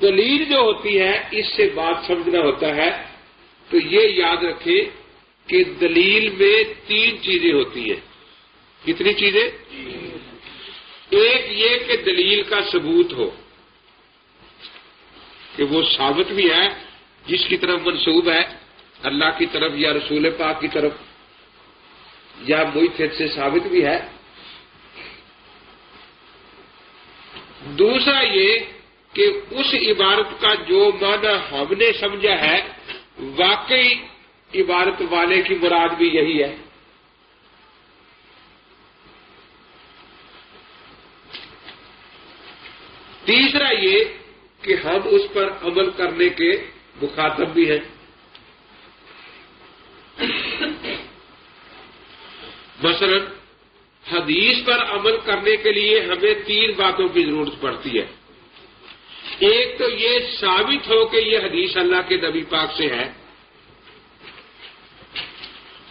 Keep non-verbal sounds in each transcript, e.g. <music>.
دلیل جو ہوتی ہے، اس سے بات سمجھنا ہوتا ہے۔ تو یہ یاد رکھیں کہ دلیل میں تین چیزیں ہوتی ہیں۔ کتنی چیزیں؟ ایک یہ کہ دلیل کا ثبوت ہو، کہ وہ ثابت بھی ہے، جس کی طرف منسوب ہے، اللہ کی طرف یا رسول پاک کی طرف، یا موئی سے ثابت بھی ہے۔ دوسرا یہ کہ اس عبارت کا جو معنی ہم نے سمجھا ہے، واقعی عبارت والے کی مراد بھی یہی ہے۔ تیسرا یہ کہ ہم اس پر عمل کرنے کے مخاطب بھی ہیں۔ مثلا، حدیث پر عمل کرنے کے لیے ہمیں تین باتوں کی ضرورت پڑتی ہے۔ ایک تو یہ ثابت ہو کہ یہ حدیث اللہ کے نبی پاک سے ہے۔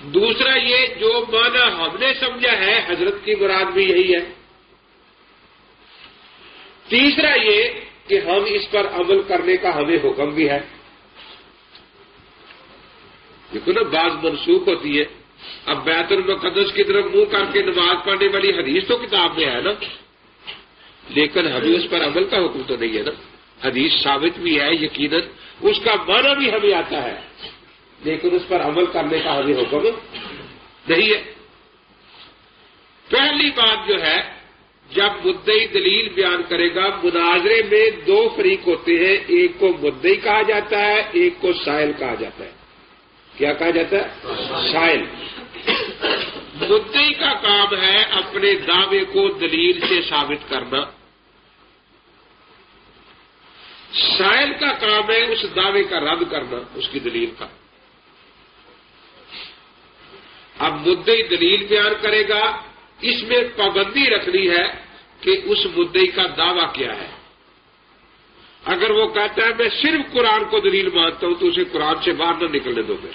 دوسرا یہ جو معنی ہم نے سمجھا ہے، حضرت کی مراد بھی یہی ہے۔ تیسرا یہ کہ ہم اس پر عمل کرنے کا ہمیں حکم بھی ہے۔ دیکھو نا، بعض منسوخ ہوتی ہے۔ اب بیت المقدس کی طرف منہ کر کے نماز پڑھنے والی حدیث تو کتاب میں ہے نا۔ لیکن ہمیں اس پر عمل کا حکم تو نہیں ہے نا۔ حدیث ثابت بھی ہے، یقیناً اس کا معنی بھی ہمیں آتا ہے۔ لیکن اس پر عمل کرنے کا ہمیں حکم نہیں ہے۔ پہلی بات جو ہے، جب مدئی دلیل بیان کرے گا، مناظرے میں دو فریق ہوتے ہیں، ایک کو مدئی کہا جاتا ہے، ایک کو سائل کہا جاتا ہے۔ کیا کہا جاتا ہے؟ سائل۔ مدئی کا کام ہے اپنے دعوے کو دلیل سے ثابت کرنا۔ سائل کا کام ہے اس دعوے کا رد کرنا، اس کی دلیل کا اب مدعی دلیل بیان کرے گا، اس میں پابندی رکھنی ہے کہ اس مدعی کا دعویٰ کیا ہے۔ اگر وہ کہتا ہے، میں صرف قرآن کو دلیل مانتا ہوں، تو اسے قرآن سے باہر نہ نکلنے دو میں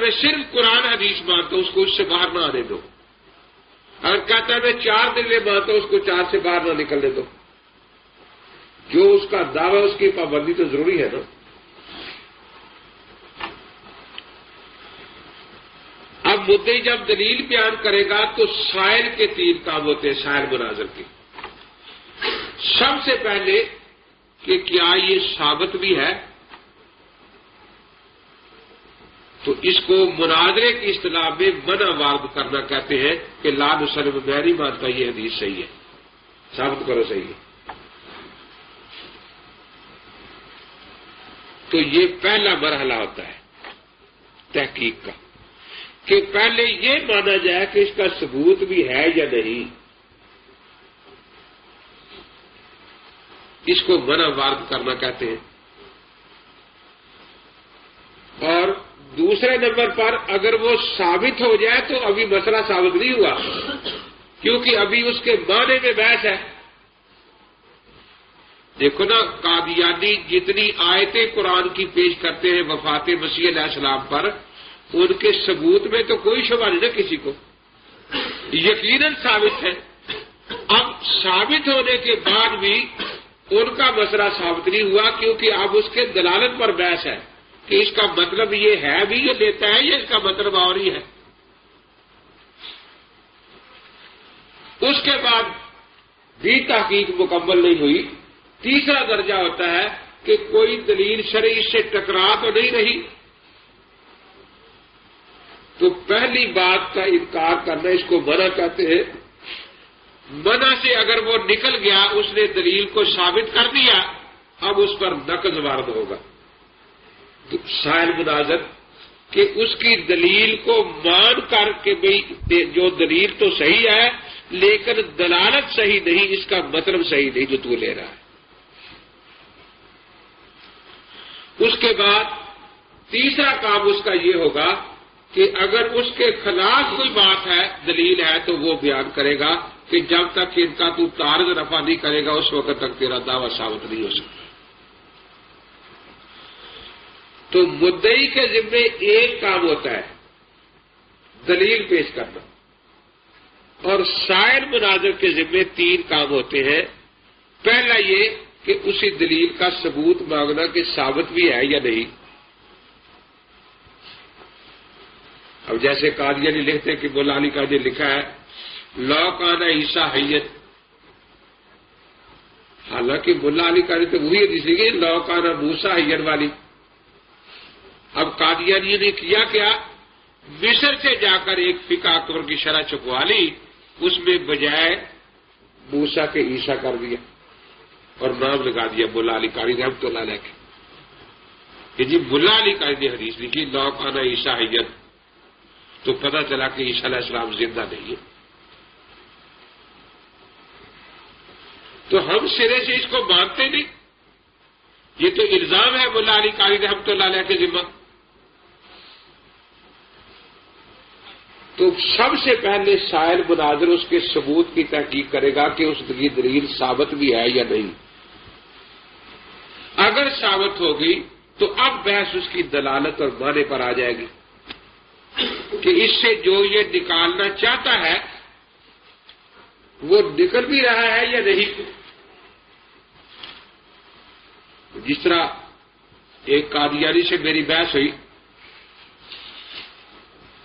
میں صرف قرآن حدیث مانتا ہوں، اس کو اس سے باہر نہ آنے دو۔ اگر کہتا ہے، میں چار دن میں مانتا ہوں، اس کو چار سے باہر نہ نکلنے دو۔ جو اس کا دعویٰ اس کی پابندی تو ضروری ہے نا۔ اب مدعی جب دلیل بیان کرے گا تو سائل کے تین کام ہوتے ہیں، سائل مناظر کے۔ سب سے پہلے کہ کیا یہ ثابت بھی ہے؟ تو اس کو مناظرے کی اصطلاح میں منع وارد کرنا کہتے ہیں کہ لال وسلم میں نہیں مانتا یہ حدیث صحیح ہے۔ ثابت کرو صحیح ہے۔ تو یہ پہلا مرحلہ ہوتا ہے تحقیق کا، کہ پہلے یہ مانا جائے کہ اس کا ثبوت بھی ہے یا نہیں۔ اس کو منع وارد کرنا کہتے ہیں۔ اور دوسرے نمبر پر اگر وہ ثابت ہو جائے تو ابھی مسئلہ ثابت نہیں ہوا، کیونکہ ابھی اس کے معنی میں بحث ہے۔ دیکھو نا، قادیانی جتنی آیتیں قرآن کی پیش کرتے ہیں وفات مسیح علیہ السلام پر، ان کے ثبوت میں تو کوئی شبہ نہیں نا کسی کو۔ یقیناً ثابت ہے۔ اب ثابت ہونے کے بعد بھی ان کا مسئلہ ثابت نہیں ہوا کیونکہ اب اس کے دلالت پر بحث ہے کہ اس کا مطلب یہ ہے بھی یہ لیتا ہے یا اس کا مطلب اور ہی ہے۔ اس کے بعد بھی تحقیق مکمل نہیں ہوئی۔ تیسرا درجہ ہوتا ہے کہ کوئی دلیل شرعی سے ٹکرا تو نہیں رہی۔ تو پہلی بات کا انکار کرنا، اس کو منع کہتے ہیں۔ منع سے اگر وہ نکل گیا، اس نے دلیل کو ثابت کر دیا، اب اس پر نقض وارد ہوگا۔ سائل مناظر کہ اس کی دلیل کو مان کر کے بھائی جو دلیل تو صحیح ہے، لیکن دلالت صحیح نہیں، اس کا مطلب صحیح نہیں جو تو لے رہا ہے۔ اس کے بعد تیسرا کام اس کا یہ ہوگا کہ اگر اس کے خلاف کوئی بات ہے، دلیل ہے، تو وہ بیان کرے گا کہ جب تک ان کا تو تارز رفع نہیں کرے گا، اس وقت تک تیرا دعوی ثابت نہیں ہو سکتا۔ تو مدئی کے ذمے ایک کام ہوتا ہے، دلیل پیش کرنا۔ اور شاعر مناظر کے ذمے تین کام ہوتے ہیں۔ پہلا یہ کہ اسی دلیل کا ثبوت مانگنا کہ ثابت بھی ہے یا نہیں۔ اب جیسے قادیانی جی لکھتے ہیں کہ مولا علی کا جو لکھا ہے لو کانا عیسا حیت۔ حالانکہ ملا علی کا تو وہی حدیث لکھی لو کانا موسا حیت والی۔ اب قادیانی جی نے کیا کیا؟ مصر سے جا کر ایک فقہ اکبر کی شرح چکوا لی، اس میں بجائے موسا کے عیسا کر دیا۔ اور نام لگا دیا ملا علی کاری رحمت تو اللہ کے۔ کہ جی ملا علی کاری نے حدیث لکھی لو کانا عیسا حیت تو پتہ چلا کہ عیسیٰ علیہ السلام زندہ نہیں ہے۔ تو ہم سرے سے اس کو مانتے نہیں۔ یہ تو الزام ہے ملا علی کاری رحمت اللہ علیہ کے ذمہ۔ تو سب سے پہلے شاعر مناظر اس کے ثبوت کی تحقیق کرے گا کہ اس کی دلیل ثابت بھی ہے یا نہیں۔ اگر ثابت ہوگی تو اب بحث اس کی دلالت اور معنی پر آ جائے گی کہ اس سے جو یہ نکالنا چاہتا ہے، وہ نکل بھی رہا ہے یا نہیں؟ جس طرح ایک قادیانی سے میری بحث ہوئی،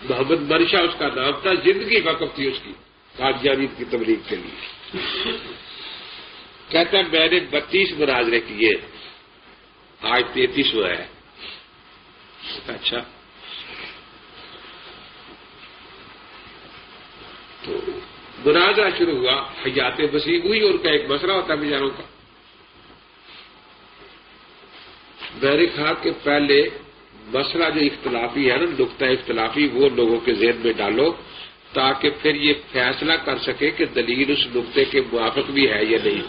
محمد مرشا اس کا نام تھا، زندگی وقف تھی اس کی، قادیانی کی تبلیغ کے لیے۔ کہتا ہے، میں نے بتیس مناظرے کیے۔ آج تینتیس ہوا ہے۔ اچھا۔ تو مناظرہ شروع ہوا حیات وسیع ہوئی اور کا ایک مسئلہ ہوتا ہے بیچاروں کا۔ میں نے کہا کہ پہلے مسئلہ جو اختلافی ہے نا نقطۂ اختلافی، وہ لوگوں کے ذہن میں ڈالو تاکہ پھر یہ فیصلہ کر سکے کہ دلیل اس نقطے کے موافق بھی ہے یا نہیں۔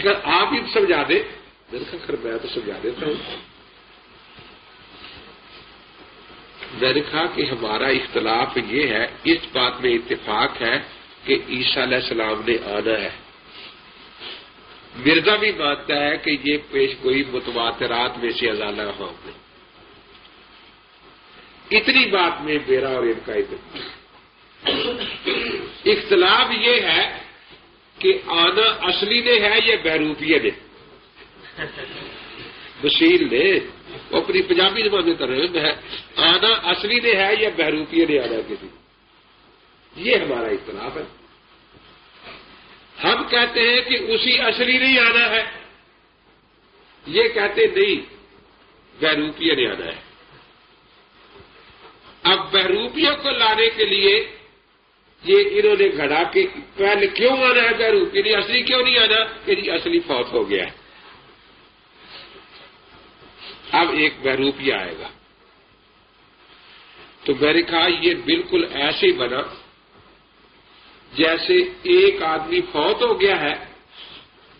اس کا آپ ہی سمجھا دیں میں نے کہا میں تو سمجھا دیتا ہوں۔ میں نے کہا کہ ہمارا اختلاف یہ ہے، اس بات میں اتفاق ہے کہ عیسیٰ علیہ السلام نے آنا ہے۔ مرزا بھی مانتا ہے کہ یہ پیش گوئی متواترات میں سے ازالہ ہم نے۔ اتنی بات میں میرا اور ان کا اتفاق اختلاف یہ ہے کہ آنا اصلی نے ہے یا بہروپیے نے بشیر نے وہ اپنی پنجابی زبان میں کر رہے ہیں۔ آنا اصلی نے ہے یا بہروپیے نے آنا کسی؟ یہ ہمارا اختلاف ہے۔ ہم کہتے ہیں کہ اسی اصلی نہیں آنا ہے۔ یہ کہتے نہیں بہروپیے نے آنا ہے۔ اب بہروپیوں کو لانے کے لیے یہ انہوں نے گھڑا کہ پہلے کیوں آنا ہے بہروپی یعنی نہیں اصلی کیوں نہیں آنا؟ کہ جی اصلی فوت ہو گیا ہے۔ اب ایک بہروپیہ آئے گا۔ تو میں نے کہا یہ بالکل ایسے ہی بنا۔ جیسے ایک آدمی فوت ہو گیا ہے،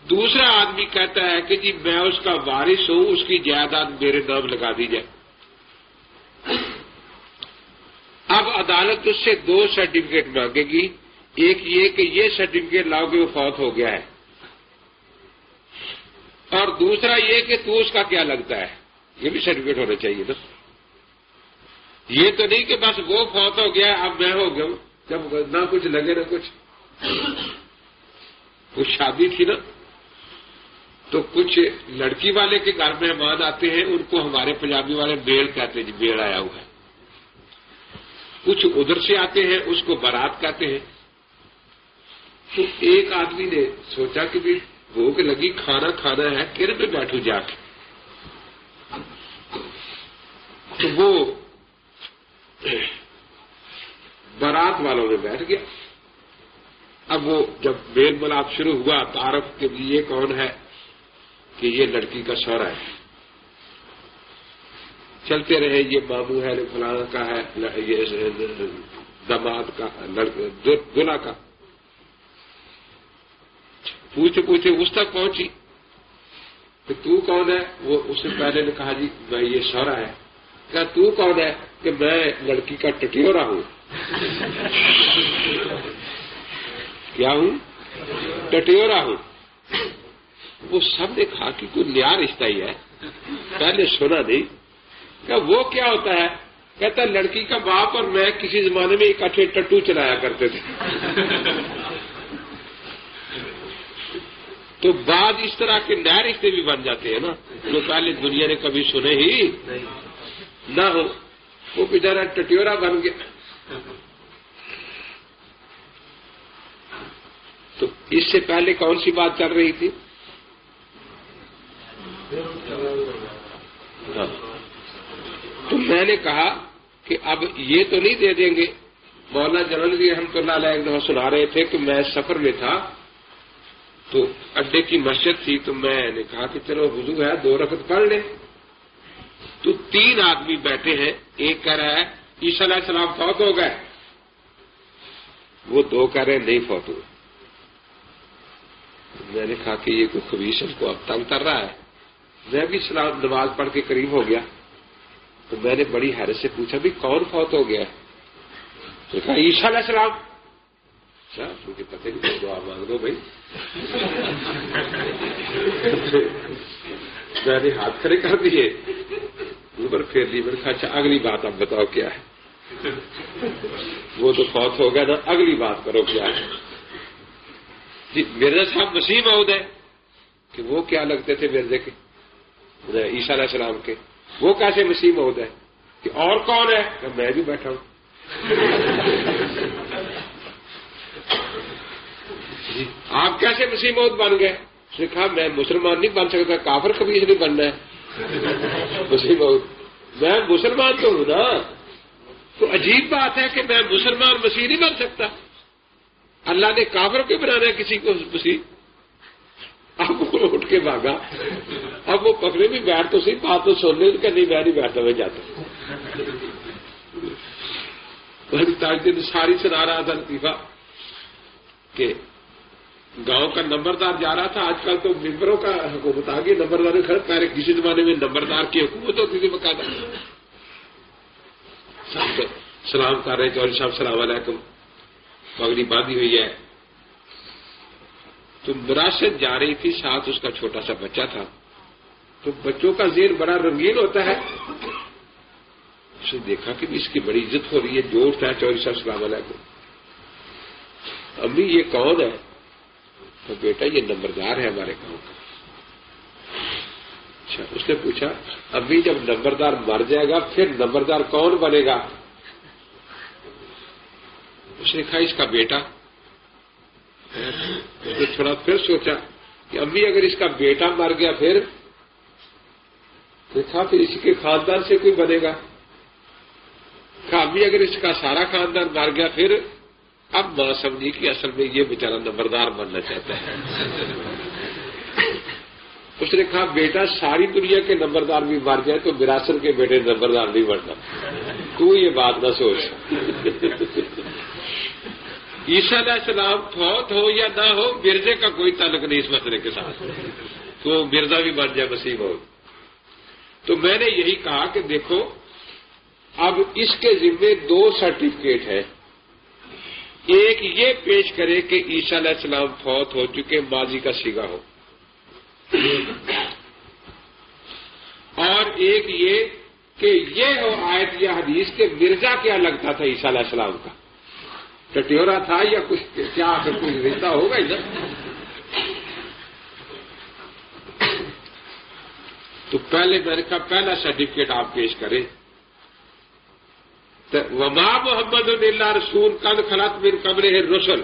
دوسرا آدمی کہتا ہے کہ جی میں اس کا وارث ہوں، اس کی جائیداد میرے نام لگا دی جائے۔ اب عدالت اس سے دو سرٹیفکیٹ مانگے گی۔ ایک یہ کہ یہ سرٹیفکیٹ لاؤ گے وہ فوت ہو گیا ہے۔ اور دوسرا یہ کہ تو اس کا کیا لگتا ہے۔ یہ بھی سرٹیفکیٹ ہونا چاہیے نا یہ تو نہیں کہ بس وہ فوت ہو گیا، اب میں ہو گیا۔ ہوں جب نہ کچھ لگے نہ کچھ۔ کچھ شادی تھی نا۔ تو کچھ لڑکی والے کے گھر مہمان آتے ہیں، ان کو ہمارے پنجابی والے بیڑ کہتے ہیں جی بیڑ آیا ہوا ہے۔ کچھ ادھر سے آتے ہیں، اس کو بارات کہتے ہیں۔ تو ایک آدمی نے سوچا کہ بھی بھوک لگی، کھانا کھانا ہے کر میں بیٹھوں جا کے۔ تو وہ بارات والوں میں بیٹھ گیا۔ اب وہ جب میل ملاپ شروع ہوا، تعارف کے لیے کون ہے کہ یہ لڑکی کا سورا ہے۔ چلتے رہے، یہ مامو ہے فلانا کا ہے یہ دماد کا دلہا کا۔ پوچھتے پوچھتے اس تک پہنچی۔ کہ تو کون ہے؟ وہ اس سے پہلے نے کہا جی میں یہ سورا ہے۔ کیا تو کون ہے؟ کہ میں لڑکی کا ٹٹیورا ہوں۔ کیا ہوں؟ ٹٹیورا ہوں۔ وہ سب نے کہا کہ کوئی نیا رشتہ ہی ہے۔ پہلے سنا نہیں۔ کہ وہ کیا ہوتا ہے؟ کہتا لڑکی کا باپ اور میں کسی زمانے میں اکٹھے ٹٹو چلایا کرتے تھے۔ تو بعد اس طرح کے نئے رشتے بھی بن جاتے ہیں نا۔ جو پہلے دنیا نے کبھی سنے ہی نہ ہو۔ وہ بچارا ٹٹیورا بن گیا۔ تو اس سے پہلے کون سی بات چل رہی تھی؟ ہاں۔ تو میں نے کہا کہ اب یہ تو نہیں دے دیں گے۔ مولانا جنرل جی ہم تو علیہ ایک دفعہ سنا رہے تھے کہ میں سفر میں تھا تو اڈے کی مسجد تھی تو میں نے کہا کہ چلو وضو ہے، دو رقط پڑھ لیں۔ تو تین آدمی بیٹھے ہیں۔ ایک کہہ رہا ہے، عیسیٰ علیہ السلام فوت ہو گئے۔ وہ دو کہہ رہے ہیں، نہیں فوت ہوئے۔ میں نے کہا کہ یہ کوئی کمیشن کو اب تنگ کر رہا ہے۔ میں بھی سلام، نماز پڑھ کے قریب ہو گیا۔ تو میں نے بڑی حیرت سے پوچھا بھی کون فوت ہو گیا؟ تو کہا عیشا علیہ السلام۔ اچھا کیونکہ پتہ نہیں دعا مانگ دو بھائی۔ میں نے ہاتھ کھڑے کر دیے۔ اوپر پھیر لی میں نے کہا اچھا اگلی بات اب بتاؤ کیا ہے؟ وہ تو فوت ہو گیا نا اگلی بات کرو کیا ہے؟ جی مرزا صاحب مسیح مود ہے کہ وہ کیا لگتے تھے مرزے کے؟ عیسیٰ علیہ السلام کے۔ وہ کیسے مسیح مود ہے کہ اور کون ہے؟ کہ میں بھی بیٹھا ہوں۔ جی، آپ کیسے مسیح مود بن گئے؟ اس نے کہا، میں مسلمان نہیں بن سکتا، کافر کبھی نہیں بننا ہے۔ مسیح مود میں مسلمان تو ہوں نا۔ تو عجیب بات ہے کہ میں مسلمان مسیح نہیں بن سکتا۔ اللہ نے کافر کیوں بنانا ہے، کسی کو مسیح۔ اب وہ اٹھ کے بھاگا۔ اب وہ پکڑے بھی بیٹھ تو صحیح بات تو سن لے نہیں میں نہیں بیٹھتا میں جاتا دن ساری سنا رہا تھا لطیفہ کہ گاؤں کا نمبردار جا رہا تھا۔ آج کل تو ممبروں کا حکومت آ گئی، نمبردار خرید پہلے کسی زمانے میں نمبردار کی حکومت ہوتی تھی بقاعدہ سلام کر رہے چوری صاحب السلام علیکم۔ پگڑی باندھی ہوئی ہے۔ تو وراثت جا رہی تھی، ساتھ اس کا چھوٹا سا بچہ تھا۔ تو بچوں کا زیر بڑا رنگین ہوتا ہے۔ اس نے دیکھا کہ اس کی بڑی عزت ہو رہی ہے جو اٹھتا ہے چوری السلام علیکم۔ امی، یہ کون ہے؟ تو بیٹا، یہ نمبردار ہے ہمارے گاؤں کا۔ اچھا اس نے پوچھا ابھی جب نمبردار مر جائے گا، پھر نمبردار کون بنے گا؟ اس نے کہا، اس کا بیٹا۔ تھوڑا پھر سوچا کہ امی اگر اس کا بیٹا مر گیا پھر دیکھا پھر اس کے خاندان سے کوئی بنے گا؟ کہا امی اگر اس کا سارا خاندان مر گیا پھر اب ماں سمجھی کہ اصل میں یہ بیچارہ نمبردار بننا چاہتا ہے۔ اس نے کہا، بیٹا ساری دنیا کے نمبردار بھی مر جائے تو وراثت کے بیٹے نمبردار نہیں بننا تو یہ بات نہ سوچ۔ عیسیٰ علیہ السلام فوت ہو یا نہ ہو مرزے کا کوئی تعلق نہیں اس مسئلے کے ساتھ۔ تو مرزا بھی بن جائے، مسیح ہو تو میں نے یہی کہا کہ دیکھو، اب اس کے ذمے دو سرٹیفکیٹ ہیں۔ ایک یہ پیش کرے کہ عیسیٰ علیہ السلام فوت ہو چکے، ماضی کا سیگا ہو۔ اور ایک یہ کہ یہ ہو آیت یا حدیث کے مرزا کیا لگتا تھا عیسیٰ علیہ السلام کا۔ کٹیورا تھا، یا کچھ کیا کچھ رشتہ ہوگا ادھر؟ تو پہلے میں نے کہا پہلا سرٹیفکیٹ آپ پیش کریں۔ وما محمد اللہ رسول کل خلط بن کمرے ہے رسول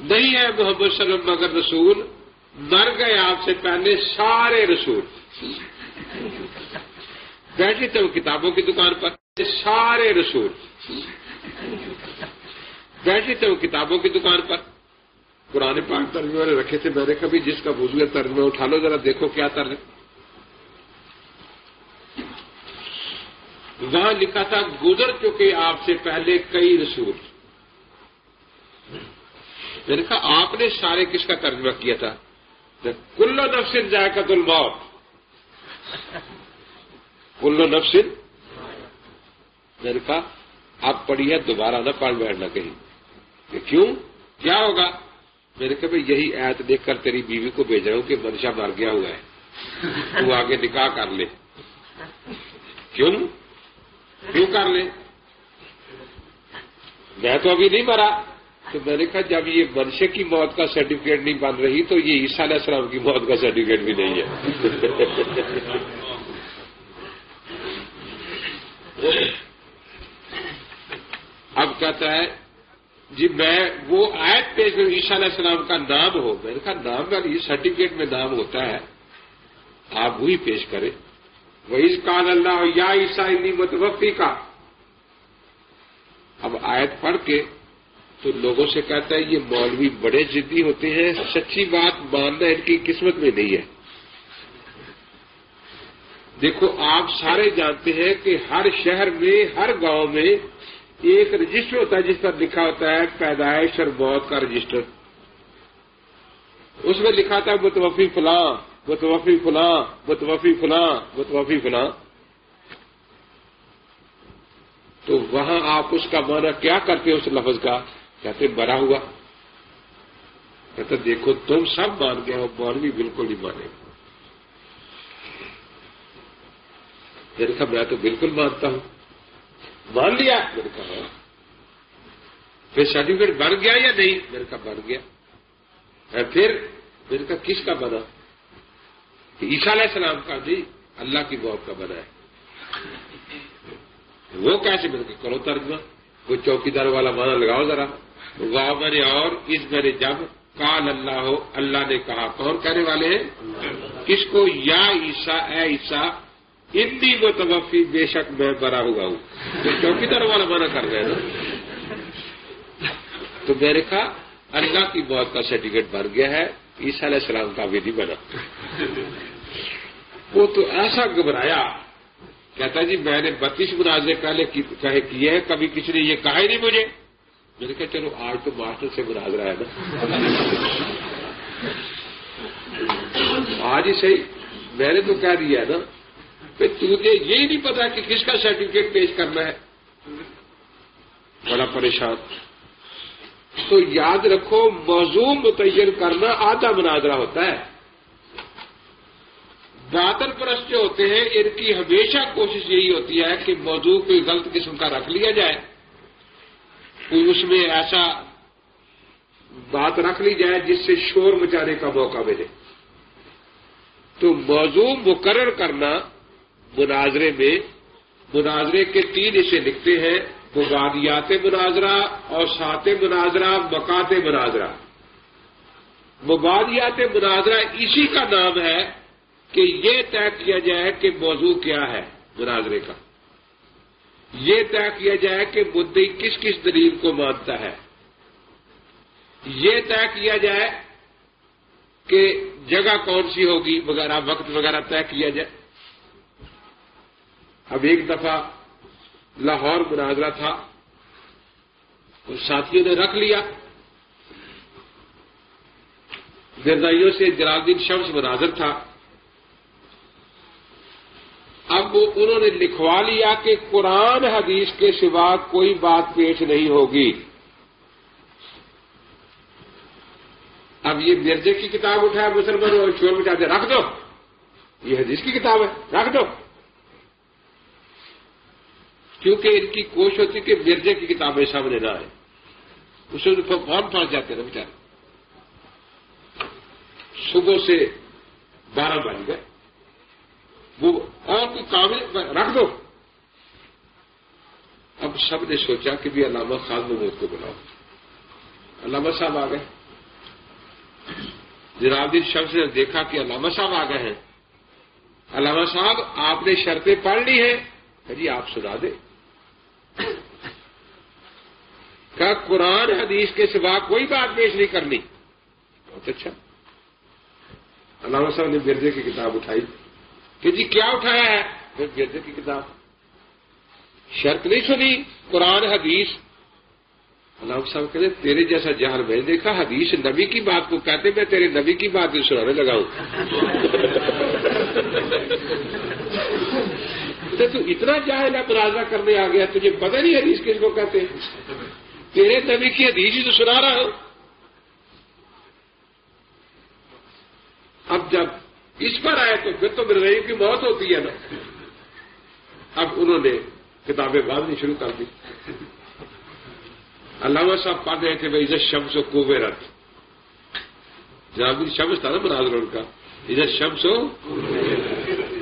نہیں ہے محمد صلی اللہ مگر رسول، مر گئے آپ سے پہلے سارے رسول۔ بیٹھے تھے وہ کتابوں کی دکان پر۔ سارے رسول۔ بیٹھے تھے وہ کتابوں کی دکان پر۔ پرانے پاک ترجمے والے رکھے تھے میں نے کبھی، جس کا بوجھ ترجمہ اٹھا لو ذرا، دیکھو کیا ترجمہ وہاں لکھا تھا، گزر چکے آپ سے پہلے کئی رسول۔ میں نے کہا، آپ نے سارے کس کا ترجمہ کیا تھا؟ کلو نفسن ذائقہ الموت۔ کلو نفسن میں نے کہا اب پڑھی ہے، دوبارہ نہ پڑھ بیٹھنا کہیں۔ کہ کیوں؟ کیا ہوگا؟ میں نے کہا بھائی، یہی ایت دیکھ کر تیری بیوی کو بھیج رہا ہوں کہ منشا مر گیا ہوا ہے۔ تو آگے نکاح کر لے۔ کیوں؟ کیوں کر لیں میں تو ابھی نہیں مرا۔ تو میں نے کہا، جب یہ منشے کی موت کا سرٹیفکیٹ نہیں بن رہی تو یہ عیسیٰ علیہ السلام کی موت کا سرٹیفکیٹ بھی نہیں ہے۔ <laughs> اب کہتا ہے؟ جی میں وہ آیت پیش کروں عیشا علیہ السلام کا نام ہو، میں نے کہا نام کا یہ سرٹیفکیٹ میں نام ہوتا ہے۔ آپ وہی پیش کریں۔ وہ اس کال اللہ یا عیسا متوفی کا اب آیت پڑھ کے تو لوگوں سے کہتا ہے، یہ مولوی بڑے ضدی ہوتے ہیں، سچی بات ماننا ان کی قسمت میں نہیں ہے۔ دیکھو، آپ سارے جانتے ہیں کہ ہر شہر میں، ہر گاؤں میں ایک رجسٹر ہوتا ہے، جس پر لکھا ہوتا ہے، پیدائش اور موت کا رجسٹر۔ اس میں لکھا تھا متوفی فلاں متوفی فلاں متوفی فلاں متوفی فلاں۔ تو وہاں آپ اس کا معنی کیا کرتے اس لفظ کا؟ کہتے بڑا ہوا۔ کہتے دیکھو، تم سب مان گئے ہو مولوی بالکل نہیں مانے۔ یعنی میں میں تو بالکل مانتا ہوں۔ مان لیا میں نے کہا ہاں۔ پھر سرٹیفکیٹ بن گیا یا نہیں؟ میں نے کہا بن گیا۔ پھر میں نے کہا کس کا بنا؟ عیسیٰ علیہ السلام کا۔ نہیں اللہ کی موت کا بنا ہے۔ وہ کیسے میں نے کہا کرو ترجمہ؟ وہ چوکی دار والا مانا لگاؤ ذرا۔ واہ میں نے اور اس میں نے جب کال اللہ ہو اللہ نے کہا۔ کون کہنے والے ہیں؟ کس کو؟ یا عیسا اے عیسا اتنی وہ توفی بے شک میں بڑا ہوا ہوں۔ تو چوکی دار والا منع کر رہے نا۔ تو میں نے کہا، اللہ کی موت کا سرٹیفکیٹ بن گیا ہے، عیسیٰ علیہ السلام کا بھی نہیں بنا۔ وہ تو ایسا گھبرایا۔ کہتا جی میں نے بتیس مناظرے پہلے کہے کیے ہیں، کبھی کسی نے یہ کہا ہی نہیں مجھے۔ میں نے کہا، چلو آج تو ماسٹر سے مناظرہ ہے نا۔ آج ہی صحیح۔ میں نے تو کہہ دیا نا۔ پھر تجھے یہی نہیں پتا کہ کس کا سرٹیفکیٹ پیش کرنا ہے۔ بڑا پریشان۔ تو یاد رکھو، موضوع متعین کرنا آدھا مناظرہ ہوتا ہے۔ بادل پرست جو ہوتے ہیں، ان کی ہمیشہ کوشش یہی ہوتی ہے کہ موضوع کوئی غلط قسم کا رکھ لیا جائے۔ کوئی اس میں ایسا بات رکھ لی جائے جس سے شور مچانے کا موقع ملے۔ تو موضوع مقرر کرنا مناظرے میں، مناظرے کے تین اسے لکھتے ہیں مبادیات مناظرہ اور سات مناظرہ مکات مناظرہ۔ مبادیات مناظرہ اسی کا نام ہے کہ یہ طے کیا جائے کہ موضوع کیا ہے مناظرے کا۔ یہ طے کیا جائے کہ مدعی کس کس دلیل کو مانتا ہے۔ یہ طے کیا جائے کہ جگہ کون سی ہوگی، وغیرہ، وقت وغیرہ طے کیا جائے۔ اب ایک دفعہ لاہور مناظرہ تھا ساتھیوں نے رکھ لیا۔ گردائیوں سے جلال الدین شمس مناظر تھا۔ اب انہوں نے لکھوا لیا کہ قرآن حدیث کے سوا کوئی بات پیش نہیں ہوگی۔ اب یہ مرزے کی کتاب اٹھایا مسلمان اور شور مٹاتے رکھ دو۔ یہ حدیث کی کتاب ہے۔ رکھ دو۔ کیونکہ ان کی کوشش ہوتی کہ مرزے کی کتابیں سامنے نہ آئے اسے فون پھنس جاتے نا بیچارے۔ صبح سے بارہ بج گئے۔ وہ اور کوئی کام رکھ دو۔ اب سب نے سوچا کہ بھی علامہ خان محمود کو بلاؤ۔ علامہ صاحب آ گئے۔ الدین جی، شمس نے دیکھا کہ علامہ صاحب آ گئے ہیں۔ علامہ صاحب، آپ نے شرطیں پڑھ لی ہیں۔ جی آپ سنا دیں۔ کہ قرآن حدیث کے سوا کوئی بات پیش نہیں کرنی؟ بہت اچھا۔ علامہ صاحب نے مرزے کی کتاب اٹھائی۔ کہ جی کیا اٹھایا ہے؟ پھر گرد کی کتاب۔ شرط نہیں سنی قرآن حدیث۔ اللہ صاحب کہتے تیرے جیسا جہر میں دیکھا، حدیث نبی کی بات کو کہتے میں تیرے نبی کی بات بھی سنانے لگا ہوں۔ <laughs> تو اتنا جاہل ہے مناظرہ کرنے آ گیا، تجھے پتہ نہیں حدیث کس کو کہتے تیرے نبی کی حدیث ہی تو سنا رہا ہوں۔ اب جب اس پر آئے تو پھر تو میرے کی موت ہوتی ہے نا۔ اب انہوں نے کتابیں باندھنی شروع کر دی۔ علامہ صاحب پڑھ رہے تھے، بھائی عزت شمس و کوبے رت جناب، شمس تھا نا مناظر ان کا۔ عزت شمس و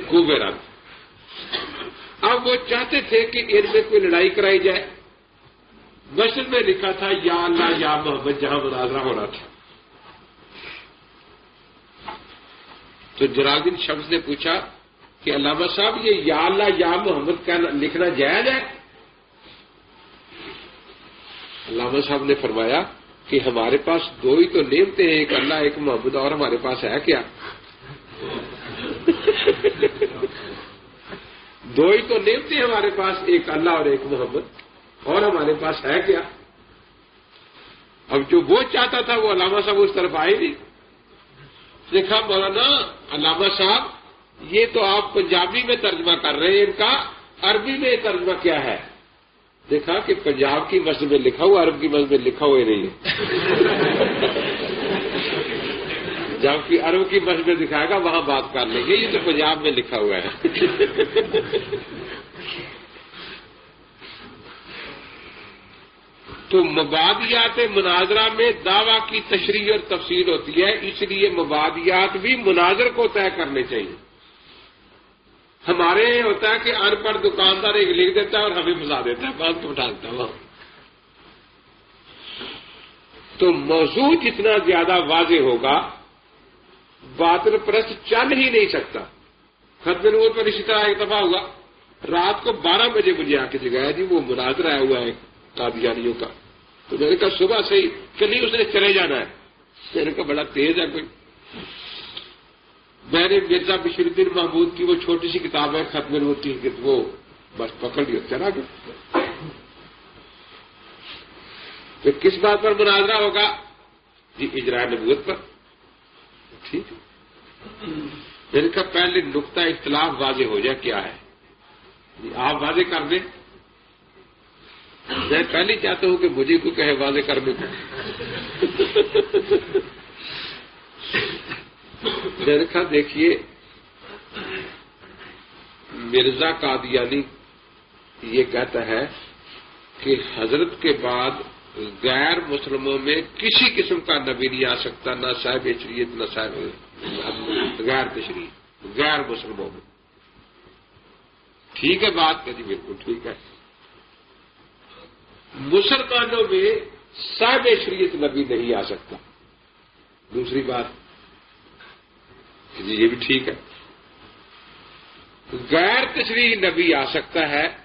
کوبے رت اب وہ چاہتے تھے کہ ان میں کوئی لڑائی کرائی جائے۔ مسجد میں لکھا تھا، یا اللہ، یا محمد جہاں مناظرہ ہونا تھا۔ تو جلال شمس نے پوچھا کہ علامہ صاحب، یہ یا اللہ، یا محمد کا لکھنا جائز ہے علامہ صاحب نے فرمایا کہ ہمارے پاس دو ہی تو نیمتے ہیں، ایک اللہ، ایک محمد، اور ہمارے پاس ہے کیا؟ دو ہی تو نیمتے ہمارے پاس، ایک اللہ اور ایک محمد، اور ہمارے پاس ہے کیا؟ اب جو وہ چاہتا تھا، وہ علامہ صاحب اس طرف آئے نہیں۔ دیکھا، مولانا علامہ صاحب، یہ تو آپ پنجابی میں ترجمہ کر رہے ہیں، ان کا عربی میں ترجمہ کیا ہے؟ دیکھا کہ پنجاب کی مسجد میں لکھا ہوا، عرب کی مسجد میں لکھا ہوا نہیں ہے۔ <laughs> جبکہ عرب کی مسجد میں دکھائے گا، وہاں بات کر لیں گے۔ یہ تو پنجاب میں لکھا ہوا ہے۔ تو مبادیات مناظرہ میں دعوی کی تشریح اور تفصیل ہوتی ہے، اس لیے مبادیات بھی مناظر کو طے کرنے چاہیے۔ ہمارے یہ ہوتا ہے کہ ان پڑھ دکاندار ایک لکھ دیتا ہے اور ہمیں بتا دیتا ہے، بات کو اٹھا دیتا ہے تو موضوع جتنا زیادہ واضح ہوگا باطل پرست چل ہی نہیں سکتا۔ ختم نور پر اسی طرح ایک دفعہ ہوا۔ رات کو بارہ بجے مجھے آ کے جگایا جی وہ مناظر آیا ہوا ہے قادیانیوں کا۔ تو میں نے کہا، صبح سے ہی۔ کل اس نے چلے جانا ہے۔ میں نے کہا، بڑا تیز ہے کوئی۔ میں نے مرزا بشیر الدین محمود کی وہ چھوٹی سی کتاب ہے ختم ہوتی ہے وہ بس پکڑ لیا چلا گیا تو کس بات پر مناظرہ ہوگا؟ جی اجرا نبوت پر۔ ٹھیک ہے میں نے کہا پہلے نقطہ اختلاف واضح ہو جائے کیا ہے۔ جی، آپ واضح کر دیں۔ میں پہلے چاہتا ہوں کہ مجھے کو کہے واضح کرنے کو کہا دیکھیے، مرزا قادیانی یہ کہتا ہے کہ حضرت کے بعد غیر مسلموں میں کسی قسم کا نبی نہیں آ سکتا، نہ صاحب شریعت، نہ صاحب غیر تشریح، غیر مسلموں میں۔ ٹھیک ہے، بات کہ بالکل ٹھیک ہے۔ مسلمانوں میں صاحب شریعت نبی نہیں آ سکتا۔ دوسری بات جی یہ بھی ٹھیک ہے۔ غیر تشریح نبی آ سکتا ہے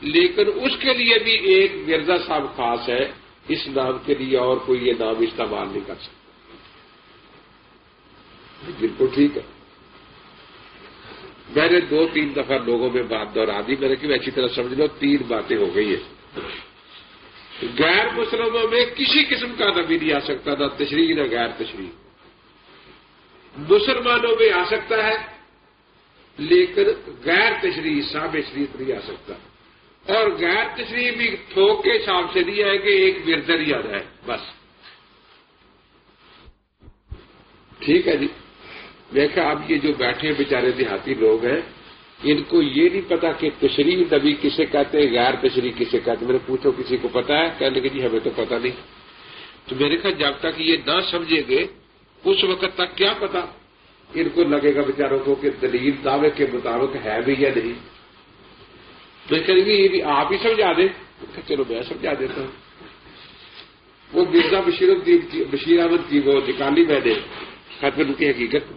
لیکن اس کے لیے بھی ایک مرزا صاحب خاص ہے، اس نام کے لیے اور کوئی یہ نام استعمال نہیں کر سکتا۔ بالکل ٹھیک ہے۔ میں نے دو تین دفعہ لوگوں میں بات دورا دی میں نے کہ اچھی طرح سمجھ لو، تین باتیں ہو گئی ہیں۔ غیر مسلموں میں کسی قسم کا نبی نہیں آ سکتا، نہ تشریح، نہ غیر تشریح۔ مسلمانوں میں آ سکتا ہے، لیکن غیر تشریح، صاحب شریف نہیں آ سکتا۔ اور غیر تشریح بھی تھوک کے حساب سے نہیں ہے کہ ایک مردر ہی آ جائے، بس۔ ٹھیک ہے جی۔ دیکھا اب یہ جو بیٹھے بیچارے دیہاتی لوگ ہیں، ان کو یہ نہیں پتا کہ تشریح نبی کسے کہتے ہیں، غیر تشریح کسے کہتے ہیں۔ میں نے پوچھو کسی کو پتا ہے، کہنے کہ جی ہمیں تو پتا نہیں۔ تو میں نے کہا، جب تک یہ نہ سمجھیں گے، اس وقت تک کیا پتا؟ ان کو لگے گا بیچاروں کو کہ دلیل دعوے کے مطابق ہے بھی یا نہیں۔ میں کہیں گے یہ بھی آپ ہی سمجھا دیں۔ چلو میں سمجھا دیتا ہوں۔ وہ مرزا بشیر الدین بشیر احمد کی وہ نکالی میں نے ختم کی حقیقت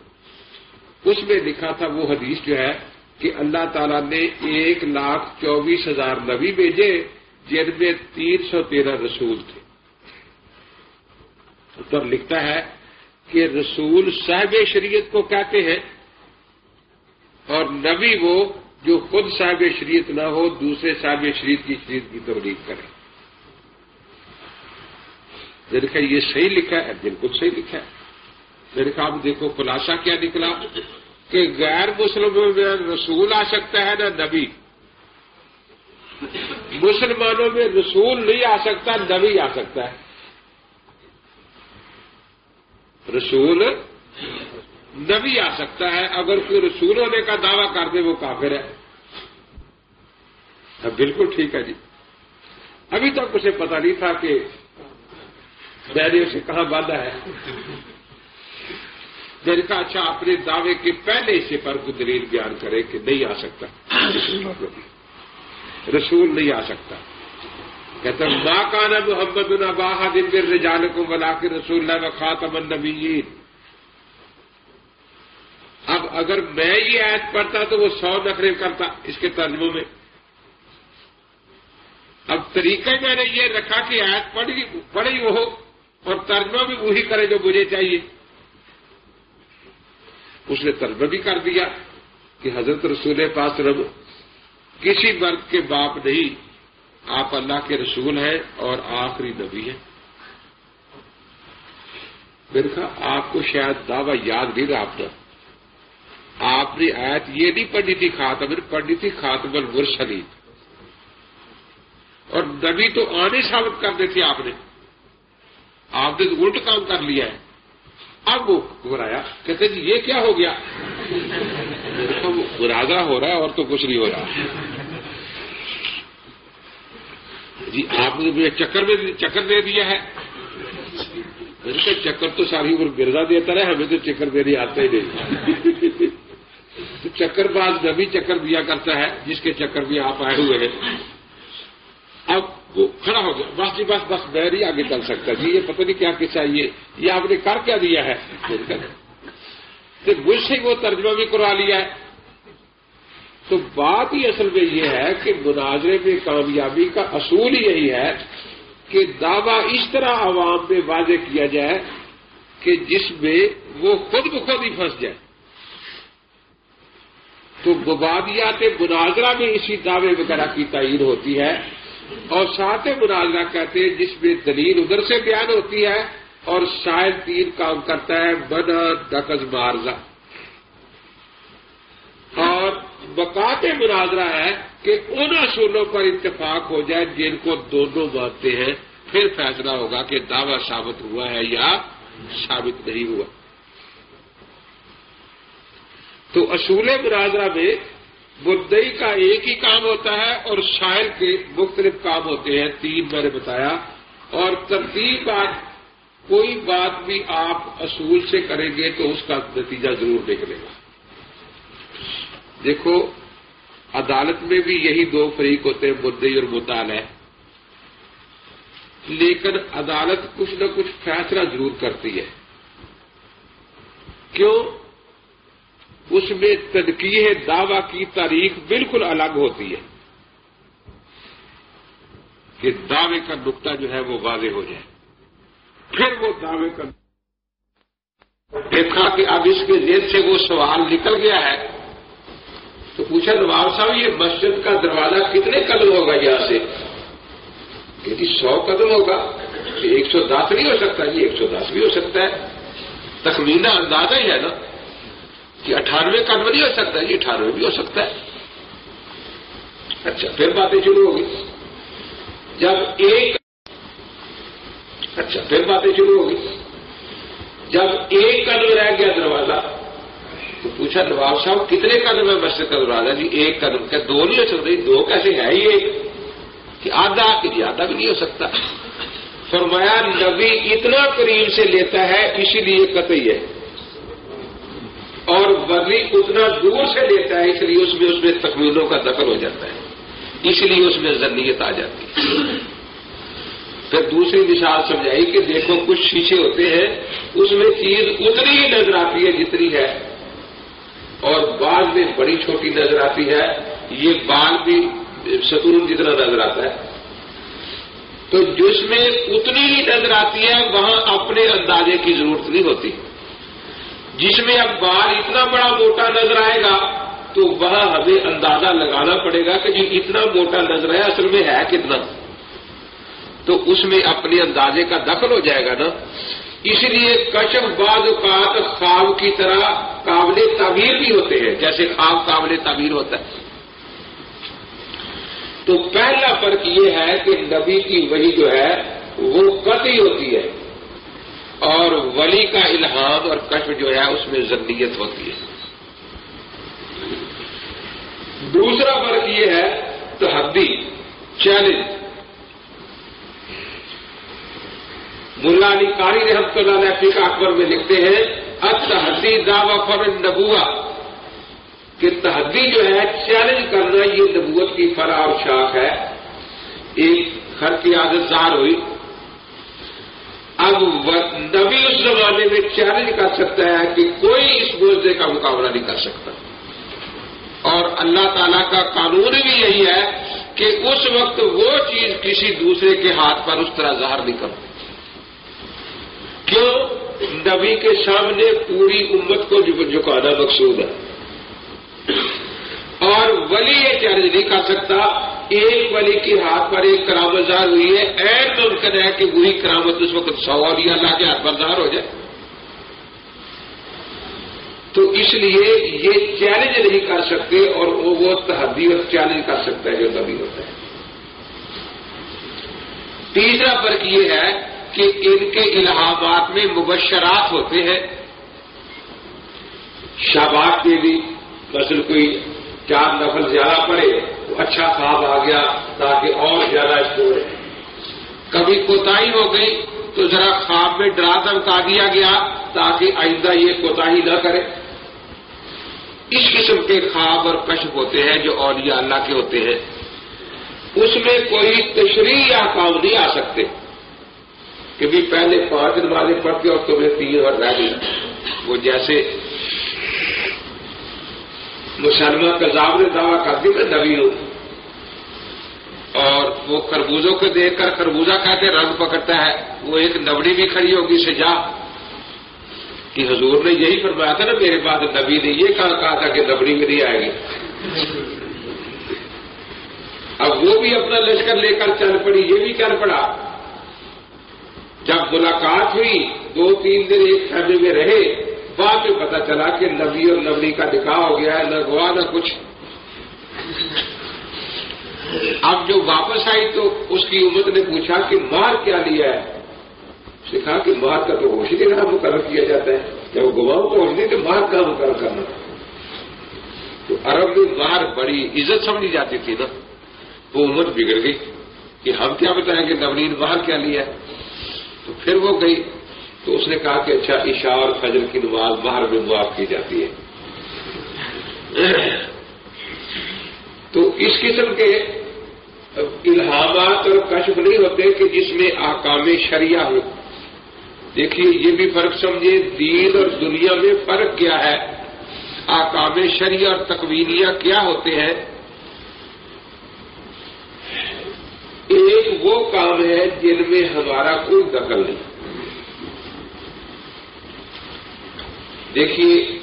اس میں لکھا تھا وہ حدیث جو ہے کہ اللہ تعالیٰ نے ایک لاکھ چوبیس ہزار نبی بھیجے جن میں تین سو تیرہ رسول تھے۔ پر لکھتا ہے کہ رسول صاحب شریعت کو کہتے ہیں اور نبی وہ جو خود صاحب شریعت نہ ہو، دوسرے صاحب شریعت کی شریعت کی تبلیغ کرے۔ میں نے کہا، یہ صحیح لکھا ہے، بالکل صحیح لکھا ہے۔ میں نے کہا دیکھو خلاصہ کیا نکلا۔ کہ غیر مسلموں میں رسول آ سکتا ہے نہ نبی۔ مسلمانوں میں رسول نہیں آ سکتا، نبی آ سکتا ہے۔ رسول نبی آ سکتا ہے اگر کوئی رسول ہونے کا دعویٰ کر دے وہ کافر ہے۔ ہاں، بالکل ٹھیک ہے جی۔ ابھی تک اسے پتا نہیں تھا کہ میں نے اسے کہاں باندھا ہے۔ میں نے کہا اچھا اپنے دعوے کے پہلے اسے پر کو دلیل بیان کرے کہ نہیں آ سکتا۔ رسول نہیں آ سکتا۔ کہتا ماں کا نا محمد الباہ دن رجال کو بلا کے رسول اللہ خاتم النبیین۔ اب اگر میں یہ ایت پڑھتا تو وہ سو نخرے کرتا اس کے ترجموں میں۔ اب طریقہ میں نے یہ رکھا کہ ایت پڑھی پڑھی وہ اور ترجمہ بھی وہی کرے جو مجھے چاہیے۔ اس نے ترجمہ بھی کر دیا کہ حضرت رسول پاس رب کسی مرد کے باپ نہیں، آپ اللہ کے رسول ہیں اور آخری نبی ہیں۔ میرے کہا آپ کو شاید دعوی یاد نہیں رہا اپنا۔ آپ نے آیت یہ نہیں پڑھی تھی خاتم پڑھی تھی خاتم المرسلین۔ اور نبی تو آنے ثابت کرنے تھے آپ نے۔ آپ نے الٹ کام کر لیا ہے۔ اب وہ گھبرایا، کہتے جی یہ کیا ہو گیا؟ مرادہ ہو رہا ہے، اور تو کچھ نہیں ہو رہا۔ جی آپ نے مجھے چکر میں، چکر دے دیا ہے۔ میں نے کہا، چکر تو ساری عمر مرزا دیتا رہے، ہمیں تو چکر دینے آتا ہی نہیں۔ تو چکر باز نبی چکر دیا کرتا ہے، جس کے چکر بھی آپ آئے ہوئے ہیں۔ اب وہ کھڑا ہو گیا۔ بس جی بس بس، میں نہیں آگے چل سکتا جی یہ پتہ نہیں کیا کہ چاہیے یہ آپ نے کر کیا دیا ہے؟ مجھ سے وہ ترجمہ بھی کروا لیا ہے۔ تو بات ہی اصل میں یہ ہے کہ مناظرے میں کامیابی کا اصول یہی ہے کہ دعویٰ اس طرح عوام میں واضح کیا جائے کہ جس میں وہ خود بخود ہی پھنس جائے۔ تو مبادیات مناظرہ میں اسی دعوے وغیرہ کی تعین ہوتی ہے۔ اور ساتھ مناظرہ کہتے ہیں جس میں دلیل ادھر سے بیان ہوتی ہے اور شاید تین کام کرتا ہے بنا دقز مارزا اور بقات مناظرہ ہے کہ ان اصولوں پر اتفاق ہو جائے جن کو دونوں مانتے ہیں۔ پھر فیصلہ ہوگا کہ دعوی ثابت ہوا ہے یا ثابت نہیں ہوا۔ تو اصول مناظرہ میں بدئی کا ایک ہی کام ہوتا ہے اور شاعر کے مختلف کام ہوتے ہیں، تین میں نے بتایا۔ اور ترتیب بات کوئی بات بھی آپ اصول سے کریں گے تو اس کا نتیجہ ضرور نکلے گا دیکھو، عدالت میں بھی یہی دو فریق ہوتے ہیں مدئی اور مطالعہ۔ لیکن عدالت کچھ نہ کچھ فیصلہ ضرور کرتی ہے۔ کیوں؟ اس میں تدقیح دعوی کی تاریخ بالکل الگ ہوتی ہے کہ دعوے کا نقطہ جو ہے وہ واضح ہو جائے۔ پھر وہ دعوے کا دیکھا کہ اب اس کے ذیل سے وہ سوال نکل گیا ہے۔ تو پوچھا نواب صاحب، یہ مسجد کا دروازہ کتنے قدم ہوگا یہاں سے؟ کہ سو قدم ہوگا۔ ایک سو دس نہیں ہو سکتا جی ایک سو دس بھی ہو سکتا ہے۔ تخمینہ اندازہ ہی ہے نا۔ کہ اٹھانوے قدم نہیں ہو سکتا جی اٹھانوے بھی ہو سکتا ہے۔ اچھا پھر باتیں شروع ہوگی جب ایک اچھا پھر باتیں شروع ہوگی جب ایک قدم رہ گیا دروازہ، تو پوچھا نواب صاحب، کتنے قدم ہے مسجد کا دروازہ؟ جی ایک قدم۔ کیا دو نہیں ہو سکتے، دو کیسے ہے ہی ایک۔ کہ آدھا، کہ جی آدھا بھی نہیں ہو سکتا۔ فرمایا، نبی اتنا قریب سے لیتا ہے، اسی لیے قطعی ہے۔ اور ولی اتنا دور سے لیتا ہے، اس لیے اس میں اس میں تکمیلوں کا دخل ہو جاتا ہے۔ اس لیے اس میں ذریعت آ جاتی ہے۔ پھر دوسری مثال سمجھائی کہ دیکھو، کچھ شیشے ہوتے ہیں، اس میں چیز اتنی ہی نظر آتی ہے جتنی ہے۔ اور بعد میں بڑی چھوٹی نظر آتی ہے، یہ بال بھی ستون جتنا نظر آتا ہے۔ تو جس میں اتنی ہی نظر آتی ہے، وہاں اپنے اندازے کی ضرورت نہیں ہوتی۔ جس میں اب بال اتنا بڑا موٹا نظر آئے گا تو وہاں ہمیں اندازہ لگانا پڑے گا کہ جی اتنا موٹا نظر آیا، اصل میں ہے کتنا؟ تو اس میں اپنے اندازے کا دخل ہو جائے گا نا۔ اس لیے کشف بعض اوقات خواب کی طرح قابل تعبیر بھی ہوتے ہیں، جیسے خواب قابل تعبیر ہوتا ہے۔ تو پہلا فرق یہ ہے کہ نبی کی وہی جو ہے، وہ قطعی ہوتی ہے۔ اور ولی کا الہام اور کشف جو ہے اس میں ضروریت ہوتی ہے۔ دوسرا فرق یہ ہے تحدی، چیلنج۔ ملا علی قاری رحمت اللہ علیہ اکبر میں لکھتے ہیں اتحدی دعوی فر نبوا کہ تحدی جو ہے، چیلنج کرنا یہ نبوت کی فرا اور شاخ ہے۔ ایک گھر کی عادت ظاہر ہوئی۔ اب نبی اس زمانے میں چیلنج کر سکتا ہے کہ کوئی اس موضے کا مقابلہ نہیں کر سکتا۔ اور اللہ تعالی کا قانون بھی یہی ہے کہ اس وقت وہ چیز کسی دوسرے کے ہاتھ پر اس طرح ظاہر نہیں کرتی کیوں؟ نبی کے سامنے پوری امت کو جھکانا مقصود ہے۔ اور ولی یہ چیلنج نہیں کر سکتا۔ ایک ولی کے ہاتھ پر ایک کرامت ظاہر ہوئی ہے۔ این ممکن ہے کہ وہی کرامت اس وقت سو اللہ کے ہاتھ پر ظاہر ہو جائے۔ تو اس لیے یہ چیلنج نہیں کر سکتے اور وہ تحدی اور چیلنج کر سکتا ہے جو نبی ہوتا ہے۔ تیسرا فرق یہ ہے کہ ان کے الہامات میں مبشرات ہوتے ہیں۔ شاباش کے بھی، مثلا کوئی چار نفل زیادہ پڑے تو اچھا خواب آ گیا تاکہ اور زیادہ اس کو کبھی کوتاہی ہو گئی تو ذرا خواب میں ڈرا دمکا دیا گیا تاکہ آئندہ یہ کوتاہی نہ کرے۔ اس قسم کے خواب اور کشف ہوتے ہیں جو اولیاء اللہ کے ہوتے ہیں۔ اس میں کوئی تشریح یا کام نہیں آ سکتے۔ کہ بھی پہلے پانچ نمازیں پڑھتے اور تمہیں تین اور رہ گئی۔ وہ جیسے مسلمہ کذاب نے دعویٰ کر دی میں نبی ہوں۔ اور وہ خربوزوں کو دیکھ کر خربوزہ کہتے رنگ پکڑتا ہے۔ وہ ایک نبڑی بھی کھڑی ہوگی سے جا کہ حضور نے یہی فرمایا تھا نا، میرے بعد نبی نے یہ کہا کہا تھا کہ نبڑی میں نہیں آئے گی۔ اب وہ بھی اپنا لشکر لے کر چل پڑی، یہ بھی چل پڑا۔ جب ملاقات ہوئی، دو تین دن ایک فیملی میں رہے۔ بعد میں پتا چلا کہ نبی اور نبی کا نکاح ہو گیا ہے، نہ گوا نہ کچھ۔ اب جو واپس آئی تو اس کی امت نے پوچھا کہ مار کیا لیا ہے؟ سکھا کہ مار کا تو ہوش نہیں کہاں مقرر کیا جاتا ہے۔ جب گواؤں کو ہوش نہیں، تو مار کہاں مقرر کرنا۔ تو عرب میں مار بڑی عزت سمجھی جاتی تھی نا۔ وہ امت بگڑ گئی کہ ہم کیا بتائیں کہ نورین باہر کیا لیا ہے؟ تو پھر وہ گئی۔ تو اس نے کہا کہ اچھا عشاء اور فجر کی نماز باہر میں معاف کی جاتی ہے۔ تو اس قسم کے الہامات اور کشف نہیں ہوتے کہ جس میں آکام شریعہ ہو۔ دیکھیے، یہ بھی فرق سمجھے دین اور دنیا میں فرق کیا ہے؟ آکام شریعہ اور تکوینیاں کیا ہوتے ہیں؟ ایک وہ کام ہے جن میں ہمارا کوئی دخل نہیں۔ دیکھیے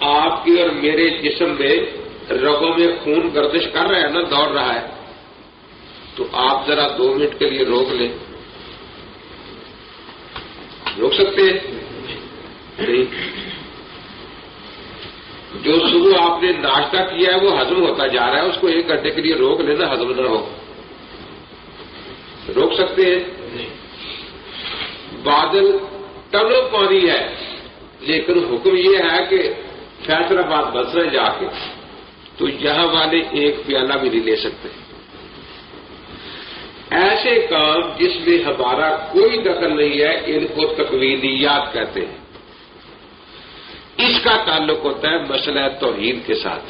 آپ کی اور میرے جسم میں رگوں میں خون گردش کر رہا ہے نا دوڑ رہا ہے۔ تو آپ ذرا دو منٹ کے لیے روک لیں۔ روک سکتے ہیں؟ جو صبح آپ نے ناشتہ کیا ہے وہ ہزم ہوتا جا رہا ہے اس کو ایک گھنٹے کے لیے روک لینا ہزم نہ ہو۔ روک سکتے ہیں؟ بادل ٹلو پانی ہے۔ لیکن حکم یہ ہے کہ فیصلہ بات بس جا کے تو یہاں والے ایک پیالہ بھی نہیں لے سکتے۔ ایسے کام جس میں ہمارا کوئی دخل نہیں ہے، ان کو تقویدیات کہتے ہیں۔ اس کا تعلق ہوتا ہے مسئلہ توحید کے ساتھ۔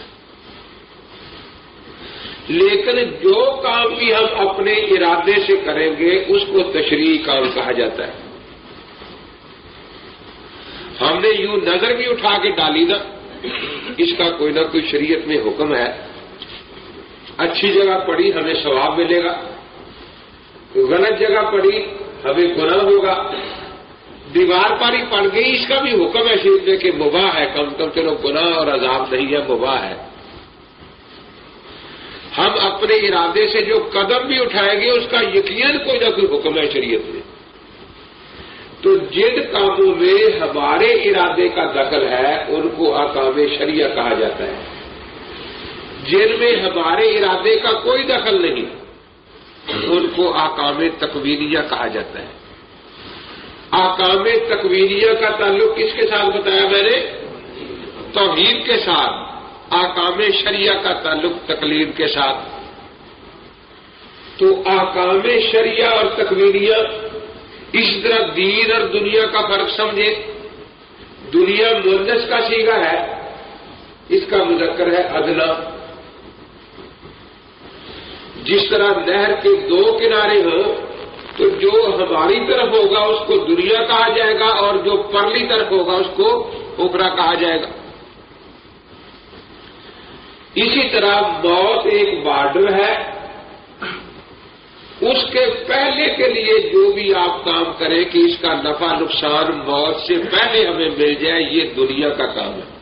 لیکن جو کام بھی ہم اپنے ارادے سے کریں گے، اس کو تشریح کام کہا جاتا ہے۔ ہم نے یوں نظر بھی اٹھا کے ڈالی نا، اس کا کوئی نہ کوئی شریعت میں حکم ہے۔ اچھی جگہ پڑی، ہمیں ثواب ملے گا۔ غلط جگہ پڑی، ہمیں گناہ ہوگا۔ دیوار پر ہی پڑ گئی، اس کا بھی حکم ہے شریف میں کہ مباح ہے۔ کم کم چلو، گناہ اور عذاب نہیں ہے، مباح ہے۔ ہم اپنے ارادے سے جو قدم بھی اٹھائیں گے اس کا یقین کوئی نہ کوئی حکم ہے شریعت میں۔ تو جن کاموں میں ہمارے ارادے کا دخل ہے، ان کو آکام شریعہ کہا جاتا ہے۔ جن میں ہمارے ارادے کا کوئی دخل نہیں، ان کو آکام تکوینیہ کہا جاتا ہے۔ آکام تکوینیہ کا تعلق کس کے ساتھ بتایا میں نے؟ توحید کے ساتھ۔ آکام شریعہ کا تعلق تکلیم کے ساتھ۔ تو آکام شریعہ اور تکوینیاں اس طرح دین اور دنیا کا فرق سمجھے۔ دنیا مونس کا سیگا ہے، اس کا مذکر ہے ادنا جس طرح نہر کے دو کنارے ہوں، تو جو ہماری طرف ہوگا، اس کو دنیا کہا جائے گا، اور جو پرلی طرف ہوگا، اس کو اوپرا کہا جائے گا۔ اسی طرح موت ایک بارڈر ہے۔ اس کے پہلے کے لیے جو بھی آپ کام کریں کہ اس کا نفع، نقصان، موت سے پہلے ہمیں مل جائے، یہ دنیا کا کام ہے۔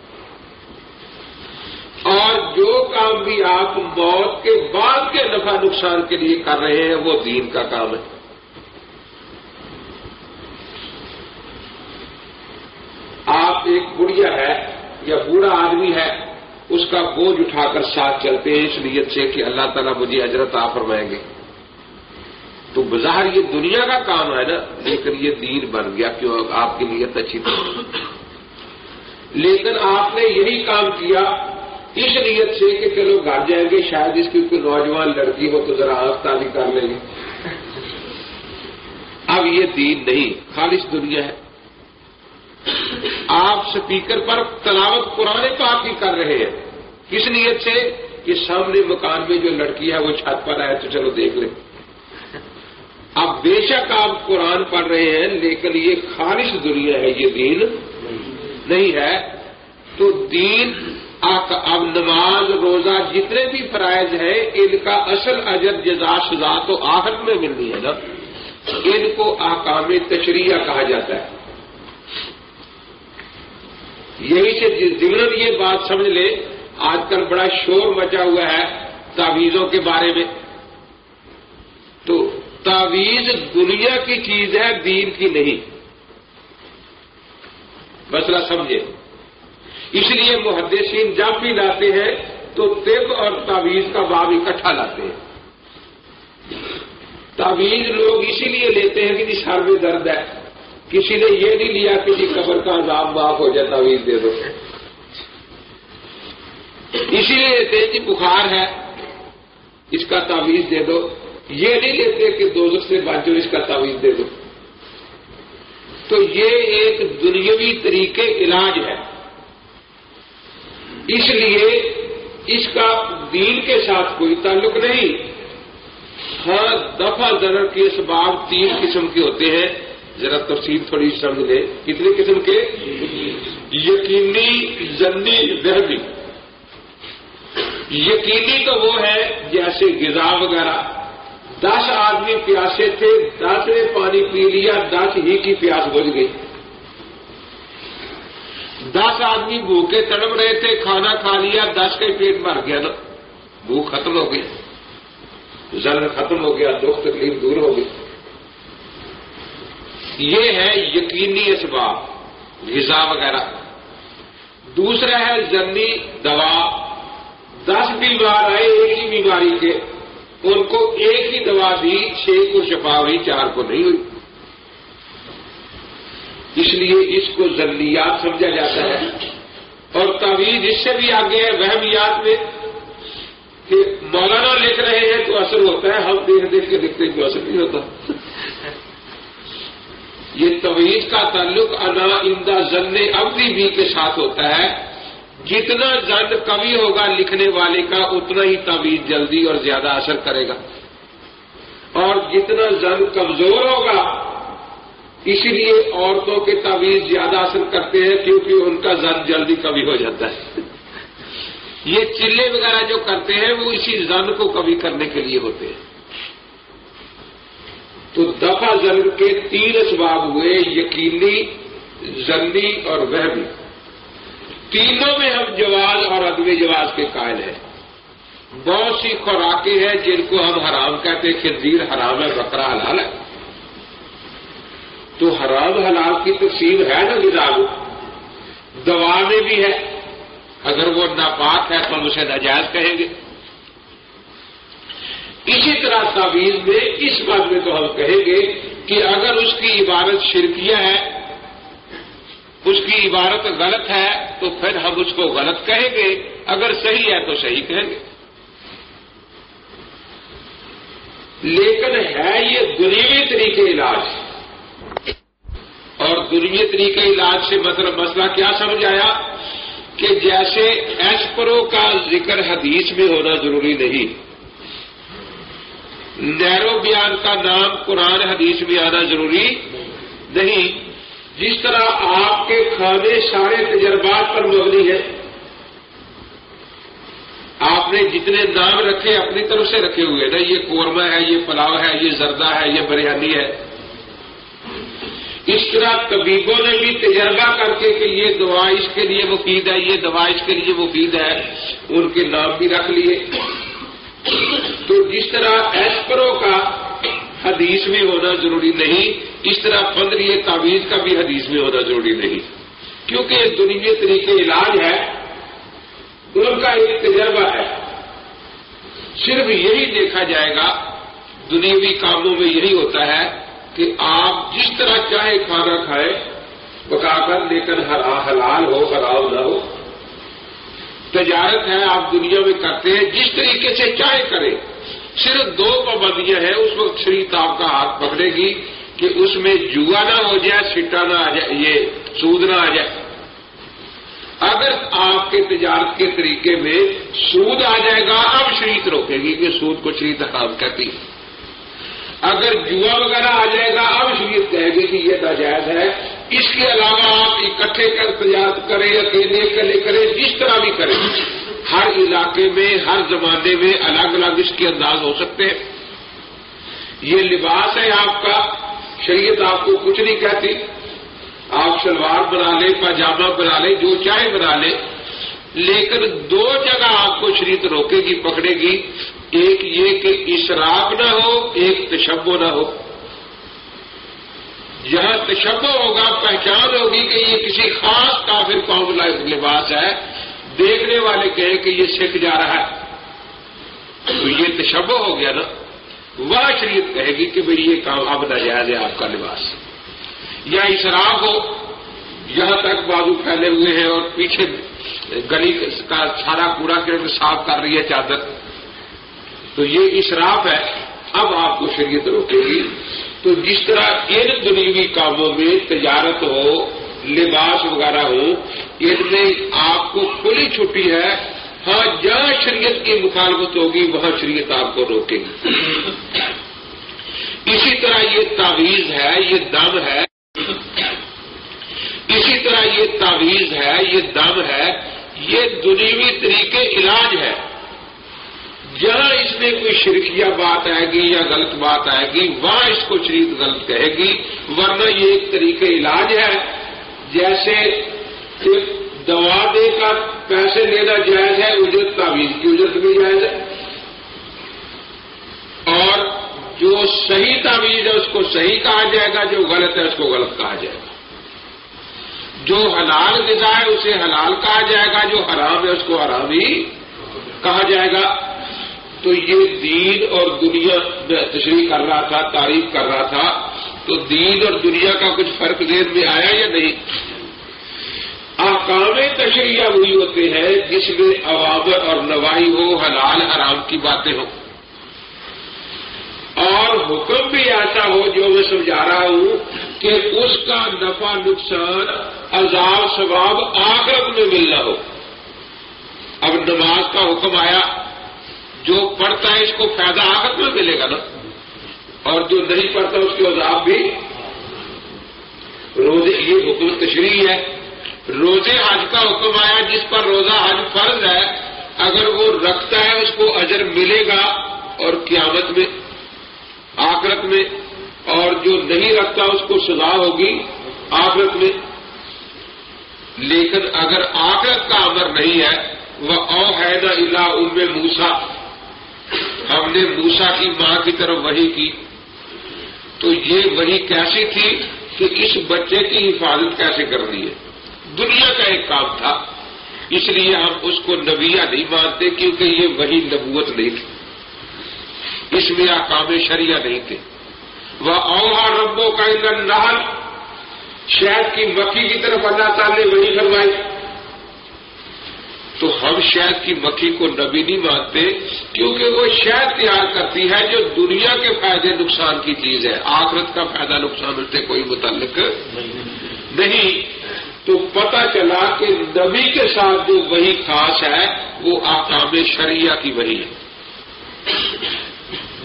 اور جو کام بھی آپ موت کے بعد کے نفع، نقصان کے لیے کر رہے ہیں، وہ دین کا کام ہے۔ آپ ایک بڑھیا ہے یا بوڑھا آدمی ہے، اس کا بوجھ اٹھا کر ساتھ چلتے ہیں، اس نیت سے کہ اللہ تعالیٰ مجھے اجرت آ فرمائیں گے۔ تو بظاہر یہ دنیا کا کام ہے نا، لیکن یہ دین بن گیا کیوں آپ کی نیت اچھی تھی۔ لیکن آپ نے یہی کام کیا اس نیت سے کہ چلو گھر جائیں گے، شاید اس کی کوئی نوجوان لڑکی ہو تو ذرا آنکھ تازی کر لیں گے اب یہ دین نہیں، خالص دنیا ہے۔ آپ سپیکر پر تلاوت پرانے پاک کی کر رہے ہیں۔ کس نیت سے؟ کہ سامنے مکان میں جو لڑکی ہے، وہ چھت پر آئے تو چلو دیکھ لیں اب بے شک آپ قرآن پڑھ رہے ہیں، لیکن یہ خالص دنیا ہے، یہ دین نہیں ہے۔ تو دین اب نماز، روزہ جتنے بھی فرائض ہیں، ان کا اصل اجر، جزا، سزا تو آخر میں ملنی ہے نا۔ ان کو آکام تشریح کہا جاتا ہے۔ یہی سے ضمن یہ بات سمجھ لے، آج کل بڑا شور مچا ہوا ہے تعویذوں کے بارے میں۔ تو تعویذ دنیا کی چیز ہے، دین کی نہیں۔ مسئلہ سمجھے۔ اس لیے محدثین جب بھی لاتے ہیں تو طب اور تعویذ کا باب اکٹھا لاتے ہیں۔ تعویذ لوگ اسی لیے لیتے ہیں کہ جس ہر میں درد ہے۔ کسی نے یہ نہیں لیا کہ جی قبر کا عذاب معاف ہو جائے، تعویذ دے دو۔ اسی لیے لیتے ہیں جی بخار ہے، اس کا تعویذ دے دو۔ یہ نہیں لیتے کہ دوزخ سے بچو اس کا تعویذ دے دو تو یہ ایک دنیاوی طریقے علاج ہے. اس لیے اس کا دین کے ساتھ کوئی تعلق نہیں. ہر دفعہ ضرر کے اسباب تین قسم کے ہوتے ہیں. ذرا تفصیل تھوڑی سمجھ لیں. کتنے قسم کے؟ یقینی زنی وحبی یقینی تو وہ ہے جیسے غذا وغیرہ. دس آدمی پیاسے تھے، دس نے پانی پی لیا، دس ہی کی پیاس بجھ گئی۔ دس آدمی بھوکے تڑپ رہے تھے، کھانا کھا لیا، دس کا پیٹ بھر گیا نا۔ بھوک ختم ہو گئی۔ زر ختم ہو گیا، دکھ تکلیف دور ہو گئی۔ یہ ہے یقینی اسباب، غذا وغیرہ۔ دوسرا ہے زنی دوا۔ دس بیمار آئے ایک ہی بیماری کے۔ ان کو ایک ہی دوا دی، چھ کو شفا ہوئی، چار کو نہیں ہوئی۔ اس لیے اس کو ضروریات سمجھا جاتا ہے۔ اور تعویذ اس سے بھی آگے ہے، وہمیات میں کہ مولانا لکھ رہے ہیں تو اثر ہوتا ہے، ہم دیکھ دیکھ کے لکھتے ہیں تو اثر نہیں ہوتا۔ یہ تویز کا تعلق انا امدا زن ابدی بھی کے ساتھ ہوتا ہے۔ جتنا زن کمی ہوگا لکھنے والے کا، اتنا ہی تویز جلدی اور زیادہ اثر کرے گا۔ اور جتنا زن کمزور ہوگا اسی لیے عورتوں کے تعویذ زیادہ اثر کرتے ہیں کیونکہ ان کا زن جلدی کبھی ہو جاتا ہے۔ یہ چلے وغیرہ جو کرتے ہیں، وہ اسی زن کو کبھی کرنے کے لیے ہوتے ہیں۔ تو دفع زن کے تین اسباب ہوئے، یقینی، زنی اور وہبی۔ تینوں میں ہم جواز اور عدم جواز کے قائل ہیں۔ بہت سی خوراکیں ہیں جن کو ہم حرام کہتے ہیں، خنزیر حرام ہے بکرا حلال ہے۔ تو حرام حلال کی تقسیم ہے نا غذا دوا میں بھی ہے۔ اگر وہ ناپاک ہے تو ہم اسے ناجائز کہیں گے۔ اسی طرح تعویذ میں، اس بات میں تو ہم کہیں گے کہ اگر اس کی عبارت شرکیہ ہے اس کی عبارت غلط ہے تو پھر ہم اس کو غلط کہیں گے اگر صحیح ہے تو صحیح کہیں گے لیکن ہے یہ دنیوی طریقے علاج اور دنوی طریقے علاج سے مطلب مسئلہ کیا سمجھ آیا کہ جیسے ایسپرو کا ذکر حدیث میں ہونا ضروری نہیں نیرو بیان کا نام قرآن حدیث میں آنا ضروری نہیں جس طرح آپ کے کھانے سارے تجربات پر مبنی ہے آپ نے جتنے نام رکھے اپنی طرف سے رکھے ہوئے نا یہ قورمہ ہے، یہ پلاؤ ہے، یہ زردہ ہے، یہ بریانی ہے۔ اس طرح طبیبوں نے بھی تجربہ کر کے کہ یہ دوا اس کے لیے مفید ہے، یہ دوا اس کے لیے مفید ہے، ان کے نام بھی رکھ لیے۔ تو جس طرح ایسپرو کا حدیث میں ہونا ضروری نہیں، اس طرح پندری تعویذ کا بھی حدیث میں ہونا ضروری نہیں۔ کیونکہ دنیا طریقے علاج ہے، ان کا ایک تجربہ ہے۔ صرف یہی دیکھا جائے گا دنیاوی کاموں میں یہی ہوتا ہے کہ آپ جس طرح چاہے کھانا کھائیں، پکا کر، لیکن حلال ہو، حرام نہ ہو۔ تجارت ہے، آپ دنیا میں کرتے ہیں، جس طریقے سے چاہے کریں۔ صرف دو پابندیاں ہیں، اس وقت شریف آپ کا ہاتھ پکڑے گی کہ اس میں جوا نہ ہو جائے، سٹا نہ آ جائے، یہ سود نہ آ جائے۔ اگر آپ کے تجارت کے طریقے میں سود آ جائے گا، اب شریت روکے گی کہ سود کو شریت حرام کہتی ہے۔ اگر جوا وغیرہ آ جائے گا، اب شریعت کہے گی کہ یہ ناجائز ہے۔ اس کے علاوہ آپ اکٹھے کر تجارت کریں، اکیلے کلے کریں، جس طرح بھی کریں۔ ہر علاقے میں، ہر زمانے میں الگ الگ اس کے انداز ہو سکتے ہیں۔ یہ لباس ہے آپ کا۔ شریعت آپ کو کچھ نہیں کہتی۔ آپ شلوار بنا لیں، پاجامہ بنا لیں، جو چاہے بنا لیں۔ لیکن دو جگہ آپ کو شریعت روکے گی، پکڑے گی۔ ایک یہ کہ اشراق نہ ہو، ایک تشبو نہ ہو۔ جہاں تشبو ہوگا، پہچان ہوگی کہ یہ کسی خاص کافر قوم لباس ہے۔ دیکھنے والے کہیں کہ یہ سکھ جا رہا ہے۔ تو یہ تشبو ہو گیا نا۔ وہ شریعت کہے گی کہ بھائی یہ کام اب ناجائز ہے آپ کا لباس۔ یا اشراف ہو، یہاں تک بازو پھیلے ہوئے ہیں اور پیچھے گلی کا سارا کوڑا کے صاف کر رہی ہے چادر۔ تو یہ اشراف ہے۔ اب آپ کو شریعت روکے گی۔ تو جس طرح ان دنیوی کاموں میں تجارت ہو لباس وغیرہ ہو ان میں آپ کو کھلی چھٹی ہے ہاں جہاں شریعت کی مخالفت ہوگی، وہاں شریعت آپ کو روکے گی۔ اسی طرح یہ تعویذ ہے، یہ دم ہے۔ اسی طرح یہ تعویذ ہے، یہ دم ہے۔ یہ دنیوی طریقے علاج ہے۔ جہاں اس میں کوئی شرکیہ بات آئے گی یا غلط بات آئے گی، وہاں اس کو شریف غلط کہے گی، ورنہ یہ ایک طریقے علاج ہے۔ جیسے دوا دے کر پیسے لینا جائز ہے، اجرت تعویذ کی اجرت بھی جائز ہے۔ اور جو صحیح تعویذ ہے، اس کو صحیح کہا جائے گا، جو غلط ہے، اس کو غلط کہا جائے گا۔ جو حلال غذا ہے، اسے حلال کہا جائے گا، جو حرام ہے، اس کو حرام ہی کہا جائے گا۔ تو یہ دین اور دنیا تشریح کر رہا تھا، تعریف کر رہا تھا، تو دین اور دنیا کا کچھ فرق دیر میں آیا یا نہیں؟ آکام تشریح وہی ہوتے ہیں جس میں عوامر اور نوائی ہو، حلال حرام کی باتیں ہوں۔ اور حکم بھی ایسا ہو جو میں سمجھا رہا ہوں کہ اس کا نفع، نقصان، عذاب، ثواب آخرت میں ملنا ہو۔ اب نماز کا حکم آیا جو پڑھتا ہے اس کو فائدہ آخرت میں ملے گا نا۔ اور جو نہیں پڑھتا اس کے عذاب بھی۔ روزے، یہ حکم تشریح ہے۔ روزے حج کا حکم آیا جس پر روزہ حج فرض ہے۔ اگر وہ رکھتا ہے، اس کو اجر ملے گا اور قیامت میں، آخرت میں۔ اور جو نہیں رکھتا، اس کو سزا ہوگی آخرت میں۔ لیکن اگر آخرت کا امر نہیں ہے، وہ او ہے اللہ ان میں موسا ہم نے موسا کی ماں کی طرف وہی کی۔ تو یہ وہی کیسی تھی کہ اس بچے کی حفاظت کیسے کرنی ہے؟ دنیا کا ایک کام تھا۔ اس لیے ہم اس کو نبیہ نہیں مانتے کیونکہ یہ وہی نبوت نہیں تھی۔ اس میں آکام شریعہ نہیں تھے۔ وہ اوہا ربوں کا ایندھن نہل شہد کی مکھی کی طرف اللہ تعالی نے وہی فرمائی۔ تو ہم شہد کی مکھی کو نبی نہیں مانتے، کیونکہ وہ شہد تیار کرتی ہے جو دنیا کے فائدے نقصان کی چیز ہے، آخرت کا فائدہ نقصان اس سے کوئی متعلق نہیں۔ تو پتہ چلا کہ نبی کے ساتھ جو وہی خاص ہے، وہ آکام شریعہ کی وہی ہے۔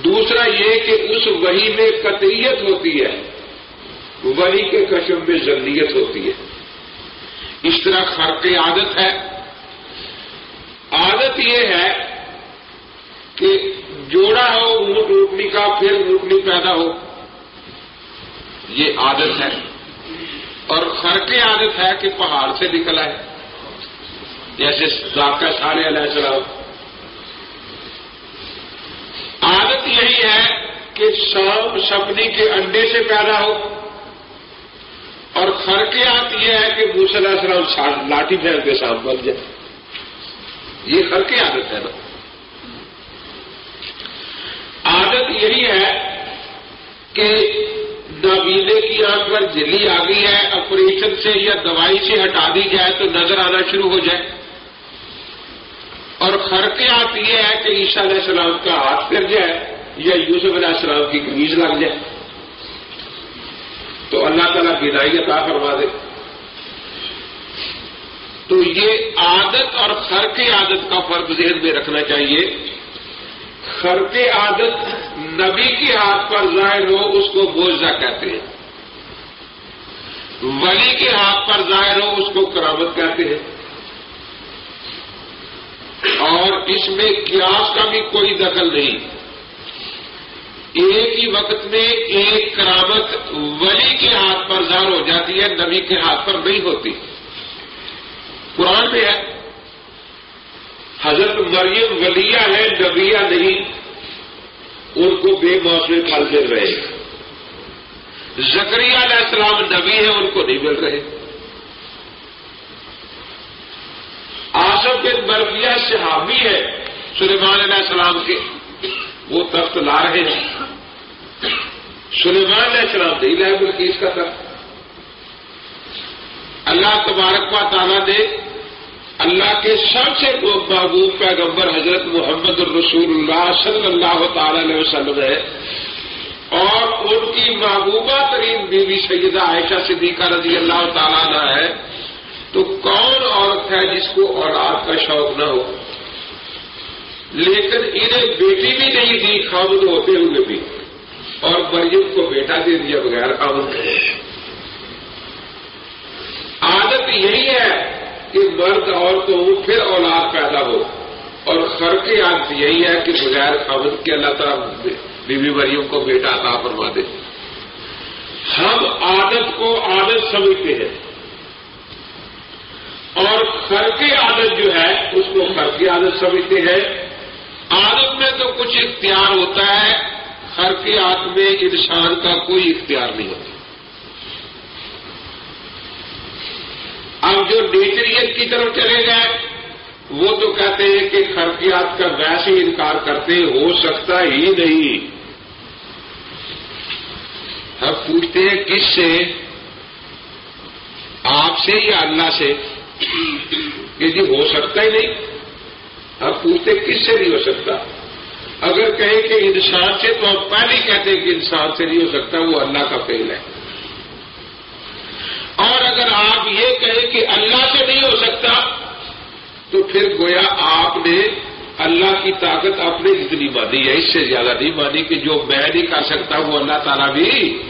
دوسرا یہ کہ اس وہی میں قطعیت ہوتی ہے، وہی کے کشم میں ضروریت ہوتی ہے۔ اس طرح خرق عادت ہے عادت یہ ہے کہ جوڑا ہو اونٹ اونٹنی کا، پھر اونٹنی پیدا ہو۔ یہ عادت ہے۔ اور خرق عادت ہے کہ پہاڑ سے نکلا ہے جیسے ذاکہ سارے علیہ السلام۔ عادت یہی ہے کہ سانپ سپنی کے انڈے سے پیدا ہو۔ اور خرقیات یہ ہے کہ علیہ السلام لاٹھی پھیل کے سانپ بن جائے۔ یہ خرقی عادت ہے نا۔ عادت یہی ہے کہ نابینے کی آنکھ پر جلی آ گئی ہے آپریشن سے یا دوائی سے ہٹا دی جائے تو نظر آنا شروع ہو جائے۔ اور خرقیات یہ ہے کہ عیشا علیہ السلام کا ہاتھ پھر جائے یا یوسف علیہ السلام کی کمیز لگ جائے۔ تو اللہ تعالیٰ بینائی عطا فرما دے۔ تو یہ عادت اور خرق عادت کا فرق ذہن میں رکھنا چاہیے۔ خرق عادت نبی کے ہاتھ پر ظاہر ہو، اس کو بوجھا کہتے ہیں۔ ولی کے ہاتھ پر ظاہر ہو، اس کو کرامت کہتے ہیں۔ اور اس میں قیاس کا بھی کوئی دخل نہیں۔ ایک ہی وقت میں ایک کرامت ولی کے ہاتھ پر ظاہر ہو جاتی ہے، نبی کے ہاتھ پر نہیں ہوتی۔ قرآن میں ہے۔ حضرت مریم ولیہ ہے، نبیہ نہیں۔ ان کو بے موسم پھل مل رہے زکریہ علیہ السلام نبی ہے ان کو نہیں مل رہے۔ آصف بن برفیہ صحابی ہے سلیمان علیہ السلام کے۔ وہ تخت لا رہے ہیں۔ سلیمان علیہ السلام نہیں لائے، بلکہ اس کا تخت۔ اللہ تبارک و تعالیٰ نے اللہ کے سب سے محبوب پیغمبر حضرت محمد الرسول اللہ صلی اللہ تعالی علیہ وسلم ہے اور ان کی محبوبہ ترین بیوی سیدہ عائشہ صدیقہ رضی اللہ تعالیٰ ہے۔ تو کون عورت ہے جس کو اولاد کا شوق نہ ہو؟ لیکن انہیں بیٹی بھی نہیں دی، خامد ہوتے ہوئے بھی۔ اور مریم کو بیٹا دے دیا بغیر خامد عادت یہی ہے کہ مرد اور تو پھر اولاد پیدا ہو۔ اور خر کی عادت یہی ہے کہ بغیر خامد کے اللہ تعالیٰ بیوی مریم کو بیٹا عطا فرما دے۔ ہم عادت کو عادت سمجھتے ہیں۔ اور خر کی عادت جو ہے، اس کو خر کی عادت سمجھتے ہیں۔ عادت میں تو کچھ اختیار ہوتا ہے، خر کی عادت میں انسان کا کوئی اختیار نہیں ہوتا۔ اب جو نیچریت کی طرف چلے گئے وہ تو کہتے ہیں کہ خرقیات کا ویسے انکار کرتے ہو سکتا ہی نہیں۔ ہم پوچھتے ہیں کس سے؟ آپ سے یا اللہ سے؟ کہ جی ہو سکتا ہی نہیں۔ ہم پوچھتے کس سے نہیں ہو سکتا۔ اگر کہیں کہ انسان سے تو ہم پہلے کہتے ہیں کہ انسان سے نہیں ہو سکتا، وہ اللہ کا فیل ہے۔ اور اگر آپ یہ کہیں کہ اللہ سے نہیں ہو سکتا، تو پھر گویا آپ نے اللہ کی طاقت اپنے جتنی مانی ہے، اس سے زیادہ نہیں مانی کہ جو میں نہیں کر سکتا، وہ اللہ تعالیٰ بھی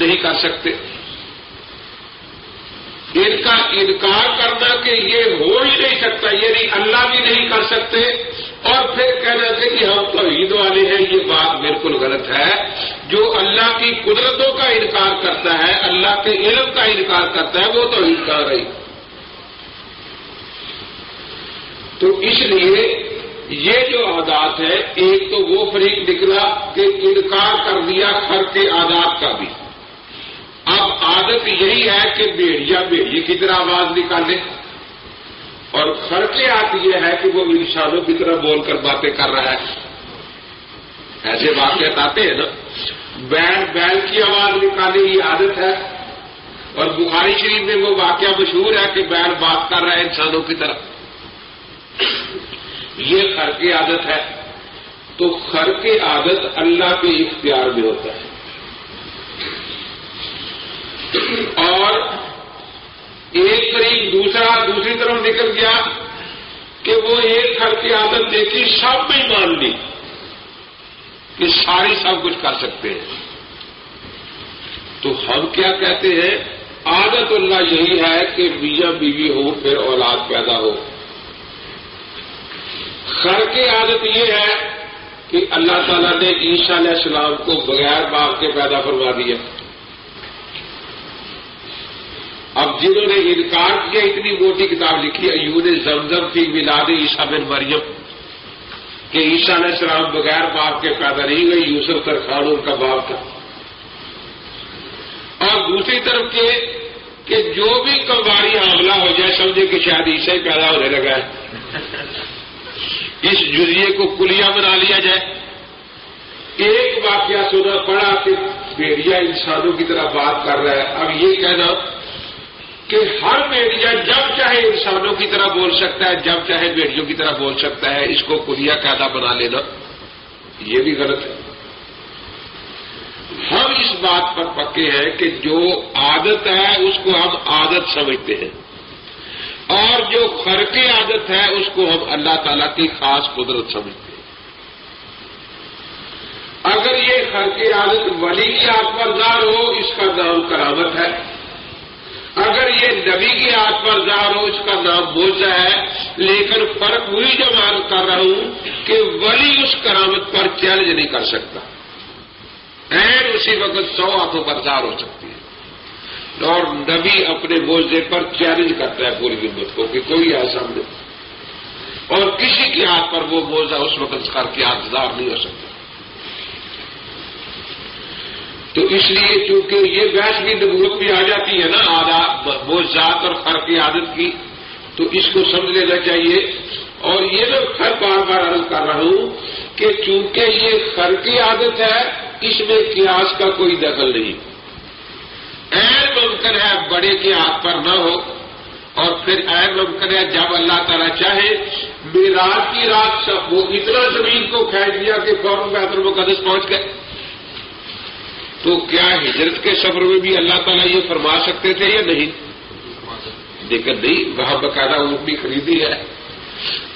نہیں کر سکتے۔ ان کا انکار کرنا کہ یہ ہو ہی نہیں سکتا یعنی اللہ بھی نہیں کر سکتے۔ اور پھر کہنا تھا کہ ہم توحید والے ہیں، یہ بات بالکل غلط ہے۔ جو اللہ کی قدرتوں کا انکار کرتا ہے، اللہ کے علم کا انکار کرتا ہے، وہ تو انکار رہی تو اس لیے یہ جو عادات ہے ایک تو وہ فریق نکلا کہ انکار کر دیا خر کے آدات کا بھی۔ اب عادت یہی ہے کہ بیڑیا بیڑی کی طرح آواز نکالے۔ اور خرچیات یہ ہے کہ وہ انسانوں کی طرح بول کر باتیں کر رہا ہے۔ ایسے واقعات آتے ہیں نا۔ بیل بیل کی آواز نکالنے کی عادت ہے۔ اور بخاری شریف میں وہ واقعہ مشہور ہے کہ بیل بات کر رہا ہے انسانوں کی طرح یہ خر کی عادت ہے۔ تو خر کی عادت اللہ کے اختیار میں ہوتا ہے۔ اور ایک طریق دوسرا دوسری طرف نکل گیا کہ وہ ایک گھر کی عادت دیکھی، سب میں مان لی۔ کہ ساری سب کچھ کر سکتے ہیں۔ تو ہم کیا کہتے ہیں؟ عادت اللہ یہی ہے کہ میاں بیوی ہو، پھر اولاد پیدا ہو۔ خر کی عادت یہ ہے کہ اللہ تعالیٰ نے عیشا علیہ السلام کو بغیر باپ کے پیدا فرما دیا۔ اب جنہوں نے انکار کیا، اتنی موٹی کتاب لکھی، ایون زمزم تھی ملاد عیسا بن مریم۔ کہ عیشا علیہ السلام بغیر باپ کے پیدا نہیں گئی یوسف خان ان کا باپ تھا۔ اور دوسری طرف کے کہ جو بھی کمواری حاملہ ہو جائے، سمجھے کہ شاید عیسا ہی پیدا ہونے لگا ہے۔ اس جزیے کو کلیا بنا لیا جائے۔ ایک واقعہ سنا پڑا کہ بیڑیا انسانوں کی طرح بات کر رہا ہے اب یہ کہنا کہ ہر بیڑیا جب چاہے انسانوں کی طرح بول سکتا ہے، جب چاہے بیڑیوں کی طرح بول سکتا ہے، اس کو کلیا قیدا بنا لینا۔ یہ بھی غلط ہے۔ ہم اس بات پر پکے ہیں کہ جو عادت ہے، اس کو ہم عادت سمجھتے ہیں۔ اور جو خرق عادت ہے، اس کو ہم اللہ تعالی کی خاص قدرت سمجھتے ہیں۔ اگر یہ خرق عادت ولی کی آتمردار ہو، اس کا نام کرامت ہے۔ اگر یہ نبی کی آت پر ظاہر ہو، اس کا نام بوجھا ہے، لیکن فرق وہی جو مان کر رہا ہوں کہ ولی اس کرامت پر چیلنج نہیں کر سکتا۔ این اسی وقت سو ہاتھوں پر ظاہر ہو سکتی ہے۔ اور نبی اپنے موضے پر چیلنج کرتا ہے پوری ہمت کو کہ کوئی ایسا نہیں اور کسی کے ہاتھ پر وہ موضع اس وقت کر کے ہاتھدار نہیں ہو سکتا۔ تو اس لیے چونکہ یہ بحث بھی نبوت بھی آ جاتی ہے نا، آدھا، وہ ذات اور خر کی عادت کی، تو اس کو سمجھ لینا چاہیے اور یہ میں خر بار بار عرض کر رہا ہوں کہ چونکہ یہ خر کی عادت ہے، اس میں قیاس کا کوئی دخل نہیں۔ این ممکن ہے بڑے کے ہاتھ پر نہ ہو، اور پھر این ممکن ہے جب اللہ تعالیٰ چاہے میراج کی رات سب وہ اتنا زمین کو کھینچ دیا کہ فوراً بہتر مقدس پہنچ گئے۔ تو کیا ہجرت کے سفر میں بھی اللہ تعالیٰ یہ فرما سکتے تھے یا نہیں؟ لیکن نہیں، وہاں باقاعدہ اونٹ بھی خریدی ہے۔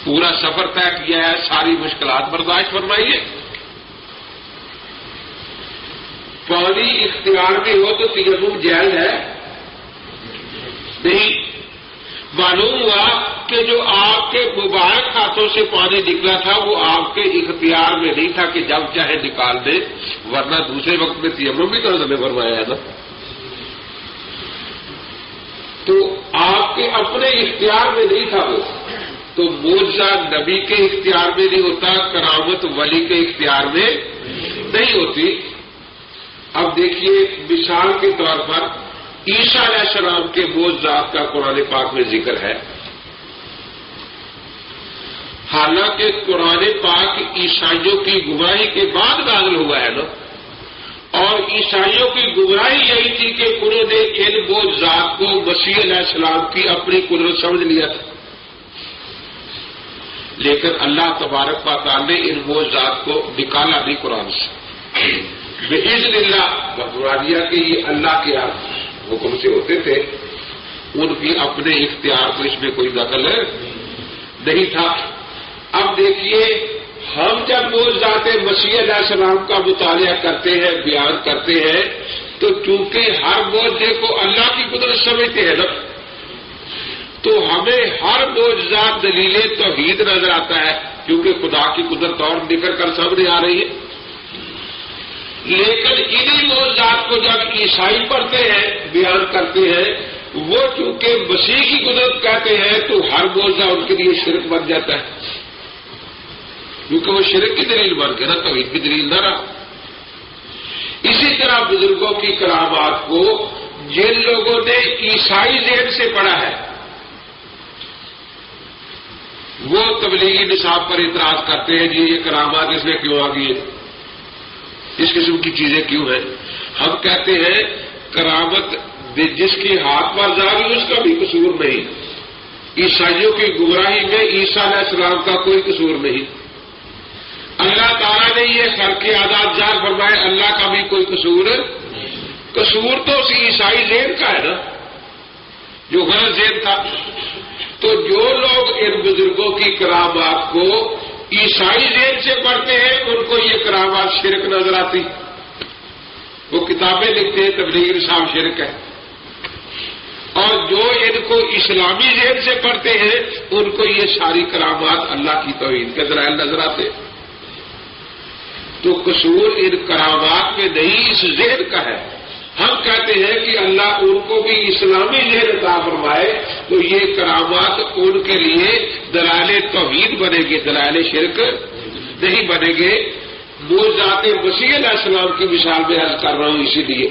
پورا سفر طے کیا ہے، ساری مشکلات برداشت فرمائیے پانی اختیار میں ہو تو تجرب جیل ہے۔ نہیں معلوم ہوا کہ جو آپ کے مبارک ہاتھوں سے پانی نکلا تھا، وہ آپ کے اختیار میں نہیں تھا کہ جب چاہے نکال دے، ورنہ دوسرے وقت میں تیمم بھی تو ہمیں فرمایا نا۔ تو آپ کے اپنے اختیار میں نہیں تھا وہ۔ تو موجہ نبی کے اختیار میں نہیں ہوتا، کرامت ولی کے اختیار میں نہیں ہوتی۔ اب دیکھیے مثال کے طور پر عیسیٰ علیہ السلام کے بوجھ ذات کا قرآن پاک میں ذکر ہے۔ حالانکہ قرآن پاک عیسائیوں کی گمراہی کے بعد نازل ہوا ہے نا۔ اور عیسائیوں کی گمراہی یہی تھی کہ انہوں نے ان بوجھ ذات کو مسیح علیہ السلام کی اپنی قدرت سمجھ لیا تھا۔ لیکن اللہ تبارک پاتال نے ان بوجھ ذات کو نکالا نہیں قرآن سے۔ بے اللہ بقرانیہ کہ یہ اللہ کے آپ حکم سے ہوتے تھے، ان کی اپنے اختیار کو اس میں کوئی دخل نہیں تھا۔ اب دیکھیے، ہم جب وہ ذات مسیح علیہ السلام کا مطالعہ کرتے ہیں، بیان کرتے ہیں، تو چونکہ ہر موجے کو اللہ کی قدرت سمجھتے ہیں نا، تو ہمیں ہر موجات دلیلیں توحید نظر آتا ہے کیونکہ خدا کی قدرت اور نکل کر سامنے آ رہی ہے۔ لیکن انہیں موضوعات کو جب عیسائی پڑھتے ہیں، بیان کرتے ہیں، وہ چونکہ مسیح کی قدرت کہتے ہیں، تو ہر موضوع ان کے لیے شرک بن جاتا ہے۔ کیونکہ وہ شرک کی دلیل بن گیا نا تو کی دلیل، نہ رہا اسی طرح بزرگوں کی کرامات کو جن لوگوں نے عیسائی ذہن سے پڑھا ہے، وہ تبلیغی نصاب پر اعتراض کرتے ہیں جی یہ کرامات اس میں کیوں آ گئی اس قسم کی چیزیں کیوں ہیں؟ ہم کہتے ہیں کرامت جس کی ہاتھ پر جاری، اس کا بھی قصور نہیں۔ عیسائیوں کی گمراہی میں عیسیٰ علیہ السلام کا کوئی قصور نہیں۔ اللہ تعالیٰ نے یہ خر کے آزاد جان فرمائے، اللہ کا بھی کوئی قصور قصور تو اسی عیسائی زین کا ہے نا؟ جو غلط زین تھا۔ تو جو لوگ ان بزرگوں کی کرامات کو عیسائی زین سے پڑھتے ہیں، ان کو یہ کرامات شرک نظر آتی۔ وہ کتابیں لکھتے ہیں، تبلیغ صاحب شرک ہے۔ اور جو ان کو اسلامی ذہن سے پڑھتے ہیں، ان کو یہ ساری کرامات اللہ کی توحید کے دلائل نظر آتے۔ تو قصور ان کرامات میں نہیں، اس ذہن کا ہے۔ ہم کہتے ہیں کہ اللہ ان کو بھی اسلامی ذہن عطا فرمائے، تو یہ کرامات ان کے لیے دلائل توحید بنے گے، دلائل شرک نہیں بنے گے۔ وہ ذات مسیح علیہ السلام کی مثال میں حل کر رہا ہوں اسی لیے۔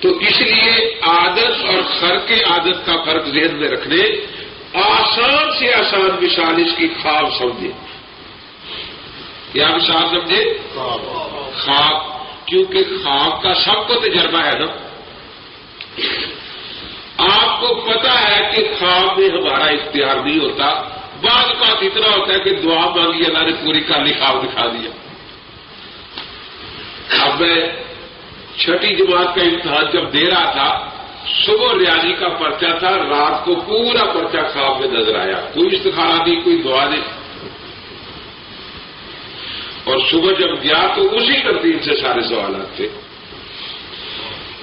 تو اس لیے عادت اور خر کے عادت کا فرق ذہن میں رکھنے، آسان سے آسان مثال اس کی خواب سمجھے۔ کیا مثال سمجھے؟ خواب۔ کیونکہ خواب کا سب کو تجربہ ہے نا۔ آپ کو پتا ہے کہ خواب میں ہمارا اختیار نہیں ہوتا۔ بعض بات اتنا ہوتا ہے کہ دعا مانگی، اللہ نے پوری کالی خواب دکھا دیا۔ اب میں چھٹی جماعت کا امتحان جب دے رہا تھا، صبح ریاضی کا پرچہ تھا، رات کو پورا پرچہ خواب میں نظر آیا۔ کوئی استخارا نہیں، کوئی دعا نہیں۔ اور صبح جب گیا تو اسی ترتیب سے سارے سوالات تھے۔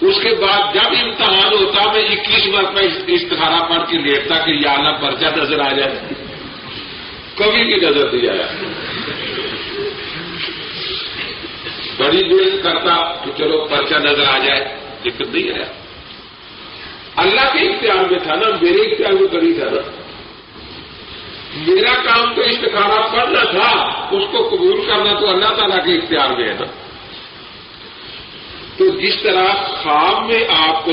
اس کے بعد جب امتحان ہوتا، میں اکیس بار میں استخارہ پڑھ کے لیٹتا کہ یہ آلہ پرچہ نظر آ جائے۔ کبھی بھی نظر نہیں آیا۔ بڑی دیر کرتا کہ چلو پرچہ نظر آ جائے، لیکن نہیں آیا۔ اللہ کے اختیار میں تھا نا، میرے اختیار میں کبھی تھا نا۔ میرا کام تو استخارہ پڑھنا تھا، اس کو قبول کرنا تو اللہ تعالیٰ کے اختیار میں ہے نا۔ تو جس طرح خواب میں آپ کو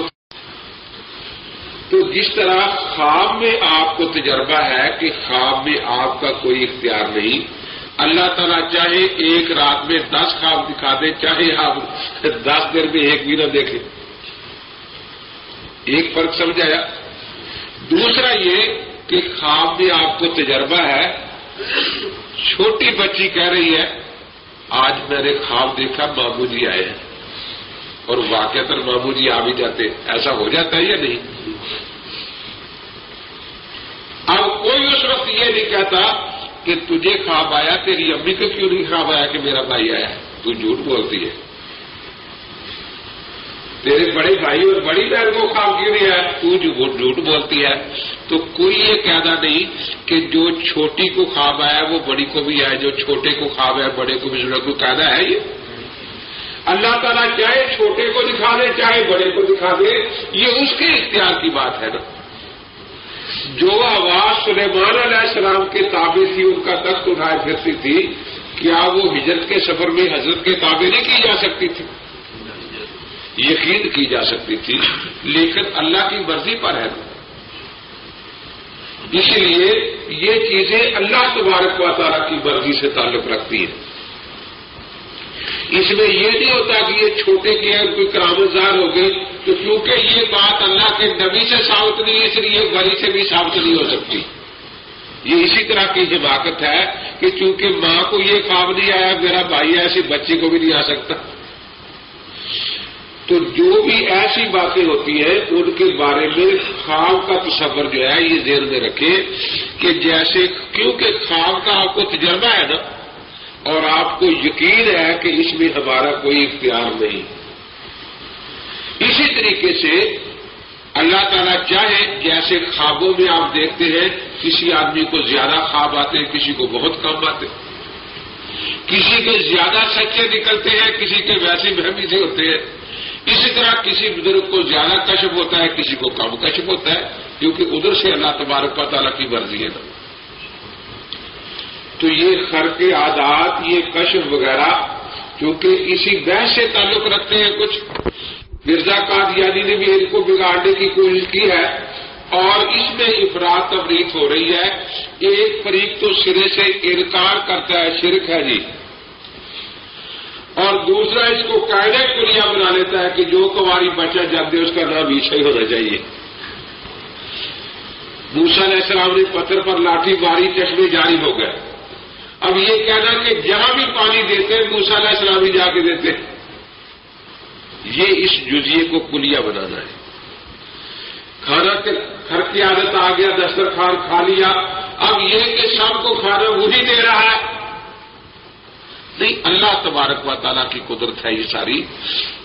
تو جس طرح خواب میں آپ کو تجربہ ہے کہ خواب میں آپ کا کوئی اختیار نہیں، اللہ تعالیٰ چاہے ایک رات میں دس خواب دکھا دے، چاہے آپ دس دن میں ایک بھی نہ دیکھیں ایک فرق سمجھایا؟ دوسرا یہ کہ خواب میں آپ کو تجربہ ہے۔ چھوٹی بچی کہہ رہی ہے، آج میں نے خواب دیکھا مامو جی آئے ہیں۔ اور واقع تر مامو جی آ بھی جاتے۔ ایسا ہو جاتا ہے یا نہیں؟ اب کوئی اس وقت یہ نہیں کہتا کہ تجھے خواب آیا، تیری امی کو کیوں نہیں خواب آیا کہ میرا بھائی آیا تو جھوٹ بولتی ہے۔ تیرے بڑے بھائی اور بڑی بہن کو خواب کیوں نہیں آیا؟ تو جو جھوٹ بولتی ہے۔ تو کوئی یہ کہنا نہیں کہ جو چھوٹی کو خواب آیا وہ بڑی کو بھی آئے جو چھوٹے کو خواب آیا، بڑے کو بھی کو کہنا ہے یہ؟ اللہ تعالیٰ چاہے چھوٹے کو دکھا دے، چاہے بڑے کو دکھا دے، یہ اس کے اختیار کی بات ہے نا۔ جو آواز سلیمان علیہ السلام کے تابع تھی، ان کا تخت اٹھائے پھرتی تھی، کیا وہ ہجرت کے سفر میں حضرت کے تابع نہیں کی جا سکتی تھی؟ یقین کی جا سکتی تھی، لیکن اللہ کی مرضی پر ہے۔ اس لیے یہ چیزیں اللہ تبارک و تعالیٰ کی مرضی سے تعلق رکھتی ہیں۔ اس میں یہ نہیں ہوتا کہ یہ چھوٹے کے کوئی کرامزار ہو گئے تو کیونکہ یہ بات اللہ کے نبی سے ثابت نہیں، اس لیے بڑی سے بھی ثابت نہیں ہو سکتی۔ یہ اسی طرح کی حماقت ہے کہ چونکہ ماں کو یہ خواب نہیں آیا، میرا بھائی ایسی بچے کو بھی نہیں آ سکتا۔ تو جو بھی ایسی باتیں ہوتی ہیں، ان کے بارے میں خواب کا تصور جو ہے، یہ ذہن میں رکھے کہ جیسے کیونکہ خواب کا آپ کو تجربہ ہے نا، اور آپ کو یقین ہے کہ اس میں ہمارا کوئی اختیار نہیں۔ اسی طریقے سے اللہ تعالیٰ چاہے، جیسے خوابوں میں آپ دیکھتے ہیں، کسی آدمی کو زیادہ خواب آتے ہیں، کسی کو بہت کم آتے کسی کے زیادہ سچے نکلتے ہیں، کسی کے ویسے بہمی سے ہوتے ہیں۔ اسی طرح کسی بزرگ کو زیادہ کشپ ہوتا ہے، کسی کو کم کشپ ہوتا ہے، کیونکہ ادھر سے اللہ تبارک و تعالیٰ کی مرضی ہے۔ تو یہ خر کے عادات، یہ کشف وغیرہ، کیونکہ اسی بحث سے تعلق رکھتے ہیں کچھ۔ مرزا قادیانی نے بھی ان کو بگاڑنے کی کوشش کی ہے، اور اس میں افراد تفریح ہو رہی ہے۔ ایک فریق تو سرے سے انکار کرتا ہے، شرک ہے جی۔ اور دوسرا اس کو قاعدہ کلیا بنا لیتا ہے کہ جو کماری بچہ جاتے اس کا نام عیشا ہی ہونا چاہیے۔ موسا علیہ السلام نے پتھر پر لاٹھی ماری، چشمے جاری ہو گئے۔ اب یہ کہنا کہ جہاں بھی پانی دیتے ہیں موسا علیہ السلام ہی جا کے دیتے ہیں۔ یہ اس جزیے کو کلیا بنانا ہے۔ کھانا گھر کی عادت آ گیا، دسترخوان کھا لیا۔ اب یہ کہ سب کو کھانا وہی دے رہا ہے۔ نہیں، اللہ تبارک و تعالیٰ کی قدرت ہے یہ ساری۔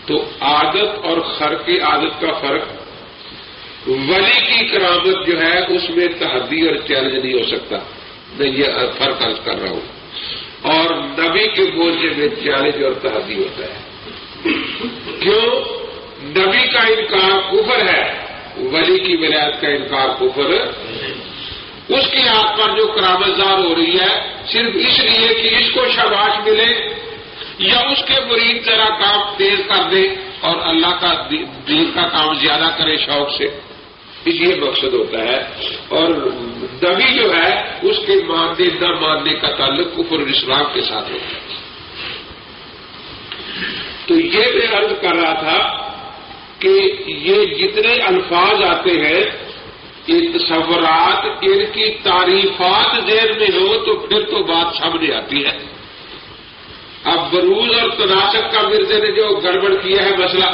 تو عادت اور خر کی عادت کا فرق ولی کی کرامت جو ہے، اس میں تحدی اور چیلنج نہیں ہو سکتا۔ میں یہ فرق عرض کر رہا ہوں۔ اور نبی کے بوجھے میں چیلنج اور تحدی ہوتا ہے۔ کیوں؟ نبی کا انکار کفر ہے۔ ولی کی ولایت کا انکار کفر اس کی آپ پر جو کرامتدار ہو رہی ہے، صرف اس لیے کہ اس کو شباش ملے یا اس کے مرید ذرا کام تیز کر دے اور اللہ کا دین کا کام زیادہ کرے شوق سے۔ اس یہ مقصد ہوتا ہے۔ اور نبی جو ہے، اس کے ماننے نہ ماننے کا تعلق کفر اسلام کے ساتھ ہوتا ہے۔ تو یہ میں عرض کر رہا تھا کہ یہ جتنے الفاظ آتے ہیں یہ تصورات ان کی تعریفات دیر میں ہو تو پھر تو بات سامنے آتی ہے۔ اب بروز اور تناسب کا مرزے نے جو گڑبڑ کیا ہے مسئلہ،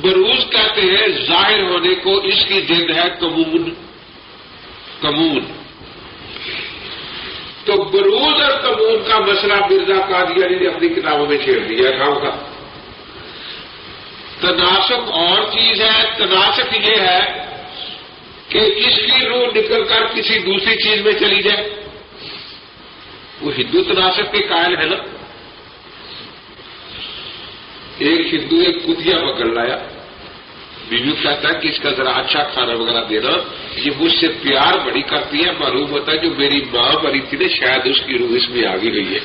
بروز کہتے ہیں ظاہر ہونے کو اس کی دن ہے کمون کمون تو بروز اور کمون کا مسئلہ مرزا قادیانی نے اپنی کتابوں میں چھیڑ دیا کام کا تناسب اور چیز ہے، تناسب یہ ہے کہ اس کی روح نکل کر کسی دوسری چیز میں چلی جائے۔ وہ ہندو تناسب کے قائل ہے نا۔ ایک ہندو ایک کتیا پکڑ لایا۔ بیوی کہتا ہے کہ اس کا ذرا اچھا کھانا وغیرہ دینا۔ یہ مجھ سے پیار بڑی کرتی ہے، معلوم ہوتا ہے جو میری ماں بڑی تھی نا، شاید اس کی روح اس میں آگے گئی ہے۔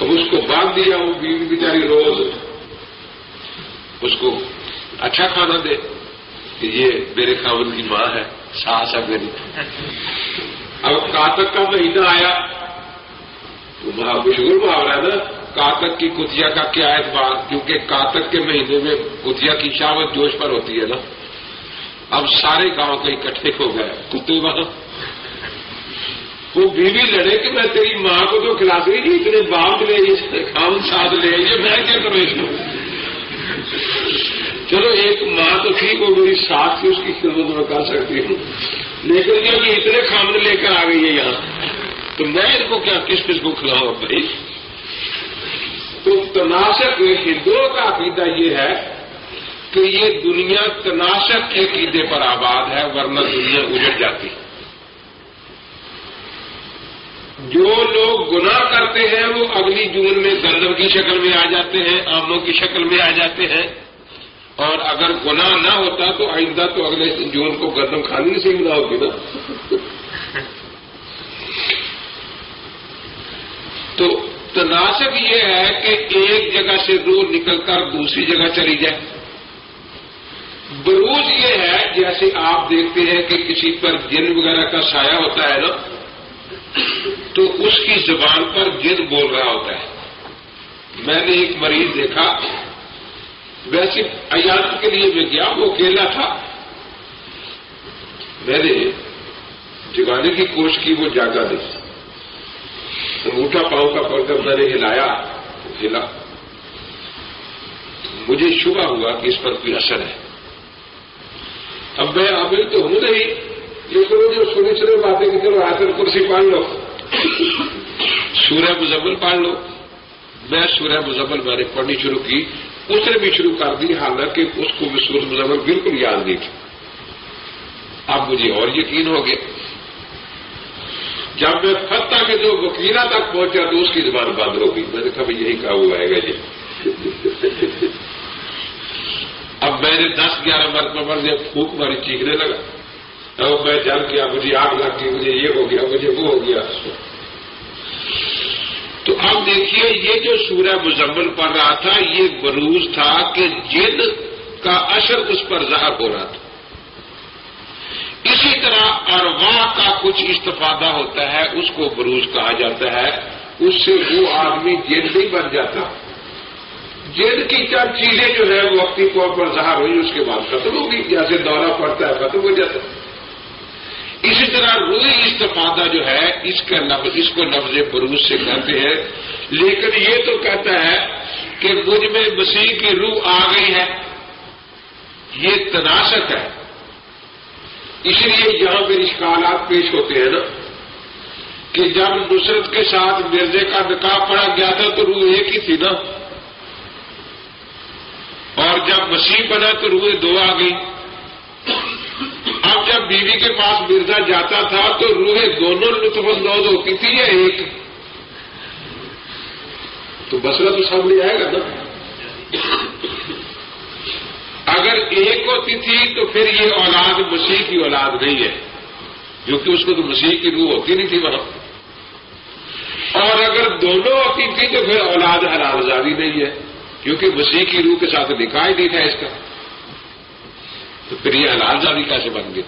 اب اس کو باندھ دیا، وہ بیوی بیچاری روز اس کو اچھا کھانا دے کہ یہ میرے خاون کی ماں ہے ساس ہے میری اب کاتک کا مہینہ آیا تو مشہور محاورہ ہے نا کاتک کی کتیا کا کیا اعتبار کیونکہ کاتک کے مہینے میں کتیا کی شاوت جوش پر ہوتی ہے نا اب سارے گاؤں کے اکٹھے ہو گئے کتے وہاں وہ بیوی لڑے کہ میں تیری ماں کو تو کھلا دیں گی اتنے باپ لے کام ساتھ لے یہ میں کیا کروں اس کو چلو ایک ماں تو تھی وہ میری ساتھ تھی اس کی خدمت میں کر سکتی ہوں۔ لیکن یہ کہ اتنے کام لے کر آ گئی ہے یہاں۔ تو میں ان کو کیا، کس کس کو کھلاؤں بھائی؟ تو تناسب ہندوؤں کا عقیدہ یہ ہے کہ یہ دنیا تناسب کے عقیدے پر آباد ہے، ورنہ دنیا اجڑ جاتی۔ ہے جو لوگ گناہ کرتے ہیں، وہ اگلی جون میں گندم کی شکل میں آ جاتے ہیں، آموں کی شکل میں آ جاتے ہیں۔ اور اگر گناہ نہ ہوتا تو آئندہ تو اگلے جون کو گندم کھانے سے ہی نہ ہوتی نا۔ تو تناسب یہ ہے کہ ایک جگہ سے روح نکل کر دوسری جگہ چلی جائے۔ بروز یہ ہے جیسے آپ دیکھتے ہیں کہ کسی پر جن وغیرہ کا سایہ ہوتا ہے نا، تو اس کی زبان پر جن بول رہا ہوتا ہے۔ میں نے ایک مریض دیکھا ویسے ایات کے لیے میں گیا وہ اکیلا تھا۔ میں نے جگانے کی کوشش کی، وہ جاگا نہیں۔ انگوٹھا پاؤں کا پڑھ کر میں نے ہلایا ہلا۔ مجھے شبہ ہوا کہ اس پر کوئی اثر ہے۔ اب میں ابھی تو ہوں نہیں لیکن جو سنی سنی باتیں کہ چلو آسر کرسی پڑھ لو۔ سورہ مزمل پڑھ لو۔ میں سورہ مزمل میں نے پڑھنی شروع کی۔ اس نے بھی شروع کر دی، حالانکہ اس کو بھی سورج مزمل بالکل یاد نہیں تھی۔ اب مجھے اور یقین ہو گیا۔ جب میں فتح کے جو وکیلا تک پہنچا تو اس کی زبان بند ہو گئی۔ میں نے کہا یہی کہا ہوا ہے گا جی۔ اب میں نے دس، گیارہ مرتبہ جب پھوک ماری، چیخنے لگا۔ تب میں جان کیا مجھے آگ لگ گئی، مجھے یہ ہو گیا، مجھے وہ ہو گیا۔ تو اب دیکھیے یہ جو سورہ مزمل پڑھ رہا تھا، یہ بروز تھا کہ جن کا اثر اس پر ظاہر ہو رہا تھا۔ اسی طرح ارواح کا کچھ استفادہ ہوتا ہے، اس کو بروز کہا جاتا ہے۔ اس سے وہ آدمی جن نہیں بن جاتا۔ جن کی چند چیزیں جو ہے وہ وقتی طور پر ظاہر ہوئی، اس کے بعد ختم ہوگی جیسے دورہ پڑتا ہے، ختم ہو جاتا۔ ہے اسی طرح روئی استفادہ جو ہے، اس کا لفظ اس کو لفظ بروز سے کہتے ہیں۔ لیکن یہ تو کہتا ہے کہ مجھ میں مسیح کی روح آ گئی ہے۔ یہ تناسک ہے۔ اس لیے یہاں پہ اشکالات پیش ہوتے ہیں نا، کہ جب نصرت کے ساتھ مرزے کا نکاح پڑا گیا تھا تو روح ایک ہی تھی نا۔ اور جب مسیح بنا تو روح دو آ گئی۔ اب جب بیوی کے پاس مرزا جاتا تھا تو روحیں دونوں لطف اندوز ہوتی تھی یا ایک؟ تو بسرا تو سامنے آئے گا نا۔ اگر ایک ہوتی تھی تو پھر یہ اولاد مسیح کی اولاد نہیں ہے، کیونکہ اس کو تو مسیح کی روح ہوتی نہیں تھی وہاں اور اگر دونوں ہوتی تھی تو پھر اولاد حلال زادی نہیں ہے، کیونکہ مسیح کی روح کے ساتھ نکاح ہی نہیں تھا اس کا۔ تو پھر یہ حلال زادی کیسے بن گئی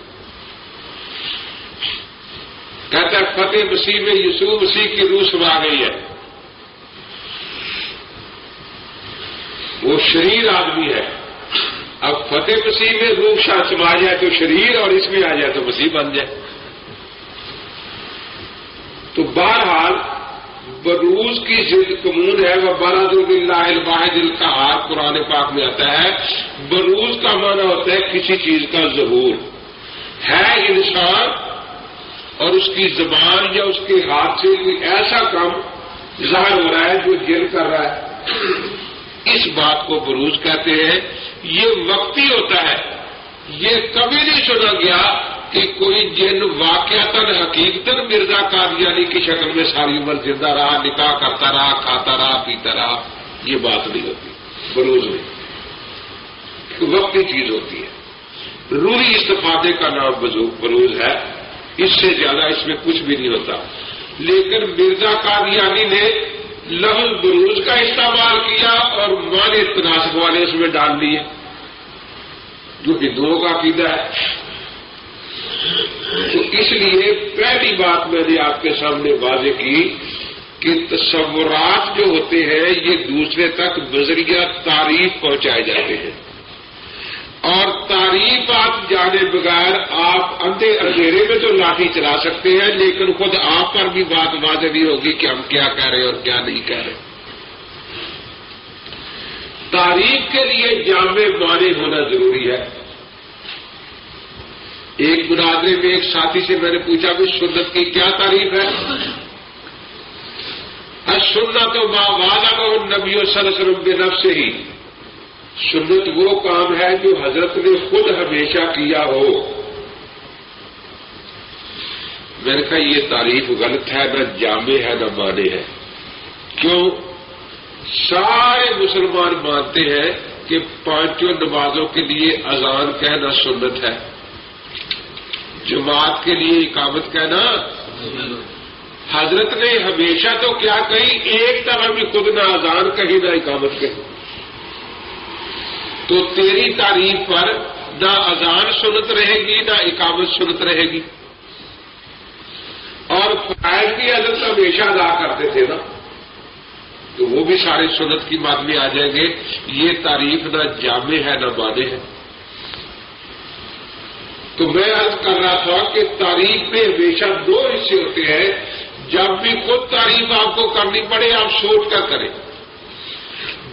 کہتا ہے فتح مسیح میں یسوع مسیح کی روح سما گئی ہے۔ وہ شریر آدمی ہے۔ اب فتح مسیح میں روح شاہ سما جائے تو شریر اور اس میں آ جائے تو مسیح بن جائے۔ تو بہرحال بروز کی ضد کمون ہے وہ بارہ اللہ الواحد القہار قرآن پاک میں آتا ہے۔ بروز کا معنی ہوتا ہے کسی چیز کا ظہور۔ ہے انسان اور اس کی زبان یا اس کے ہاتھ سے کوئی ایسا کام ظاہر ہو رہا ہے جو جل کر رہا ہے۔ اس بات کو بروز کہتے ہیں۔ یہ وقتی ہوتا ہے۔ یہ کبھی نہیں سنا گیا کہ کوئی جن واقعات حقیقت مرزا قادیانی کی شکل میں ساری عمر زندہ رہا، نکاح کرتا رہا، کھاتا رہا، پیتا رہا، یہ بات نہیں ہوتی بروز میں وقتی چیز ہوتی ہے۔ روحی استفادے کا نام بروز ہے، اس سے زیادہ اس میں کچھ بھی نہیں ہوتا۔ لیکن مرزا قادیانی نے لفظ بروز کا استعمال کیا اور مانے تناسب والے اس میں ڈال دیے، جو ہندوؤں کا عقیدہ ہے۔ تو اس لیے پہلی بات میں نے آپ کے سامنے واضح کی کہ تصورات جو ہوتے ہیں، یہ دوسرے تک بذریعہ تعریف پہنچائے جاتے ہیں۔ اور تعریف آپ جانے بغیر آپ اندھے اندھیرے میں تو لاٹھی چلا سکتے ہیں، لیکن خود آپ پر بھی بات واضح نہیں ہوگی کہ ہم کیا کہہ رہے ہیں اور کیا نہیں کہہ رہے۔ تعریف کے لیے جامع معنی ہونا ضروری ہے۔ ایک مناظرے میں ایک ساتھی سے میں نے پوچھا کہ سنت کی کیا تعریف ہے؟ سننا تو ماں والا کو نبی و سرسرم کے نب سے ہی۔ سنت وہ کام ہے جو حضرت نے خود ہمیشہ کیا ہو۔ میں نے کہا یہ تعریف غلط ہے، نہ جامع ہے، نہ مانے ہے۔ کیوں؟ سارے مسلمان مانتے ہیں کہ پانچوں نمازوں کے لیے اذان کہنا سنت ہے۔ جماعت کے لیے اقامت کہنا حضرت نے ہمیشہ تو کیا کہی؟ ایک طرح بھی خود نہ اذان کہی نہ اقامت کہی۔ تو تیری تعریف پر نہ اذان سنت رہے گی، نہ اقامت سنت رہے گی۔ اور فائد کی حضرت ہمیشہ ادا کرتے تھے نا۔ تو وہ بھی سارے سنت کی بات میں آ جائیں گے۔ یہ تعریف نہ جامع ہے، نہ بانے ہے۔ تو میں عرض کر رہا تھا کہ تعریف میں ہمیشہ دو حصے ہوتے ہیں۔ جب بھی خود تعریف آپ کو کرنی پڑے، آپ سوچ کر کریں۔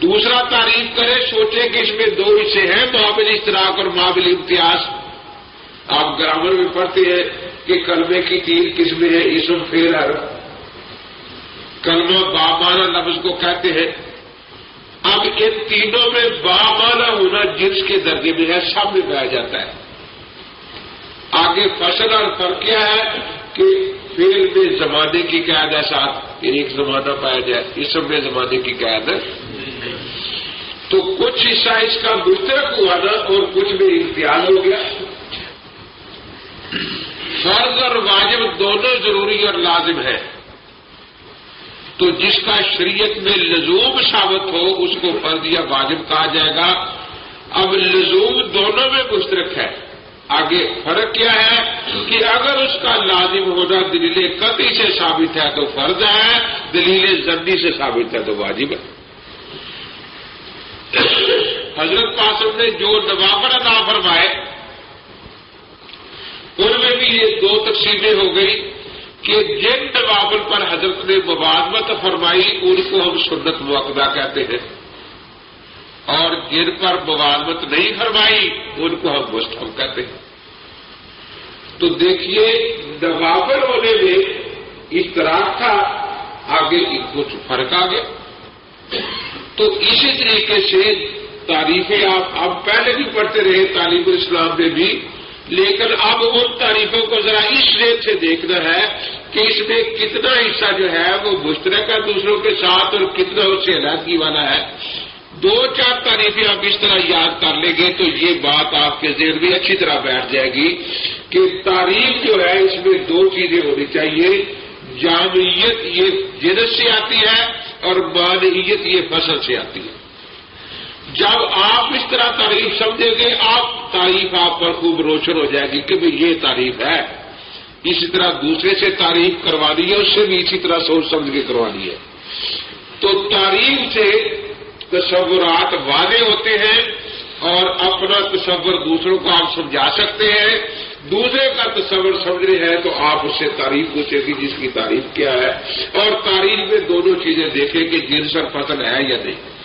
دوسرا تعریف کرے سوچیں کہ اس میں دو حصے ہیں، معامل اشتراک اور معامل امتیاز۔ آپ گرامر میں پڑھتے ہیں کہ کلمے کی تین قسمیں ہیں اسم فیل ہر کلمہ بامانہ لفظ کو کہتے ہیں۔ اب ان تینوں میں بامانہ ہونا جنس کے درجے میں ہے سب میں پایا جاتا ہے۔ آگے فصل اور فرق کیا ہے کہ فیل میں زمانے کی قید ہے ساتھ؟ یعنی ایک زمانہ پایا جائے اس میں زمانے کی قید ہے تو کچھ حصہ اس کا مشترک ہوا نا اور کچھ میں امتیاز ہو گیا۔ فرض اور واجب دونوں ضروری اور لازم ہے۔ تو جس کا شریعت میں لزوم ثابت ہو، اس کو فرض یا واجب کہا جائے گا۔ اب لزوم دونوں میں مشترک ہے۔ آگے فرق کیا ہے کہ اگر اس کا لازم ہونا دلیل قطعی سے ثابت ہے تو فرض ہے، دلیل زندی سے ثابت ہے تو واجب ہے۔ حضرت پاسم نے جو نوافر ادا فرمائے، ان میں بھی یہ دو تقسیمیں ہو گئی کہ جن نوافل پر حضرت نے مبادمت فرمائی، ان کو ہم سنت موقع کہتے ہیں۔ اور جن پر مبادمت نہیں فرمائی، ان کو ہم مستحب کہتے ہیں۔ تو دیکھیے نوافل ہونے میں اختراق تھا، آگے کچھ فرق آ گیا۔ تو اسی طریقے سے تعریفیں آپ اب پہلے بھی پڑھتے رہے، تعلیم الاسلام میں بھی، لیکن اب ان تعریفوں کو ذرا اس ریت سے دیکھنا ہے کہ اس میں کتنا حصہ جو ہے وہ مشترک ہے دوسروں کے ساتھ اور کتنا اس سے علیحدگی والا ہے۔ دو چار تعریفیں آپ اس طرح یاد کر لیں گے تو یہ بات آپ کے ذہن میں اچھی طرح بیٹھ جائے گی کہ تعریف جو ہے اس میں دو چیزیں ہونی چاہیے۔ جامعیت یہ جنس سے آتی ہے اور مانعیت یہ فصل سے آتی ہے۔ جب آپ اس طرح تعریف سمجھیں گے، آپ تعریف آپ پر خوب روشن ہو جائے گی کہ یہ تعریف ہے۔ اسی طرح دوسرے سے تعریف کروانی ہے، اس سے بھی اسی طرح سوچ سمجھ کے کروانی ہے۔ تو تعریف سے تصورات واضح ہوتے ہیں اور اپنا تصور دوسروں کو آپ سمجھا سکتے ہیں۔ دوسرے کا تصور سمجھنے ہے تو آپ اس سے تعریف پوچھے گی جس کی تعریف کیا ہے۔ اور تعریف میں دونوں چیزیں دیکھیں کہ جن سر فصل ہے یا نہیں۔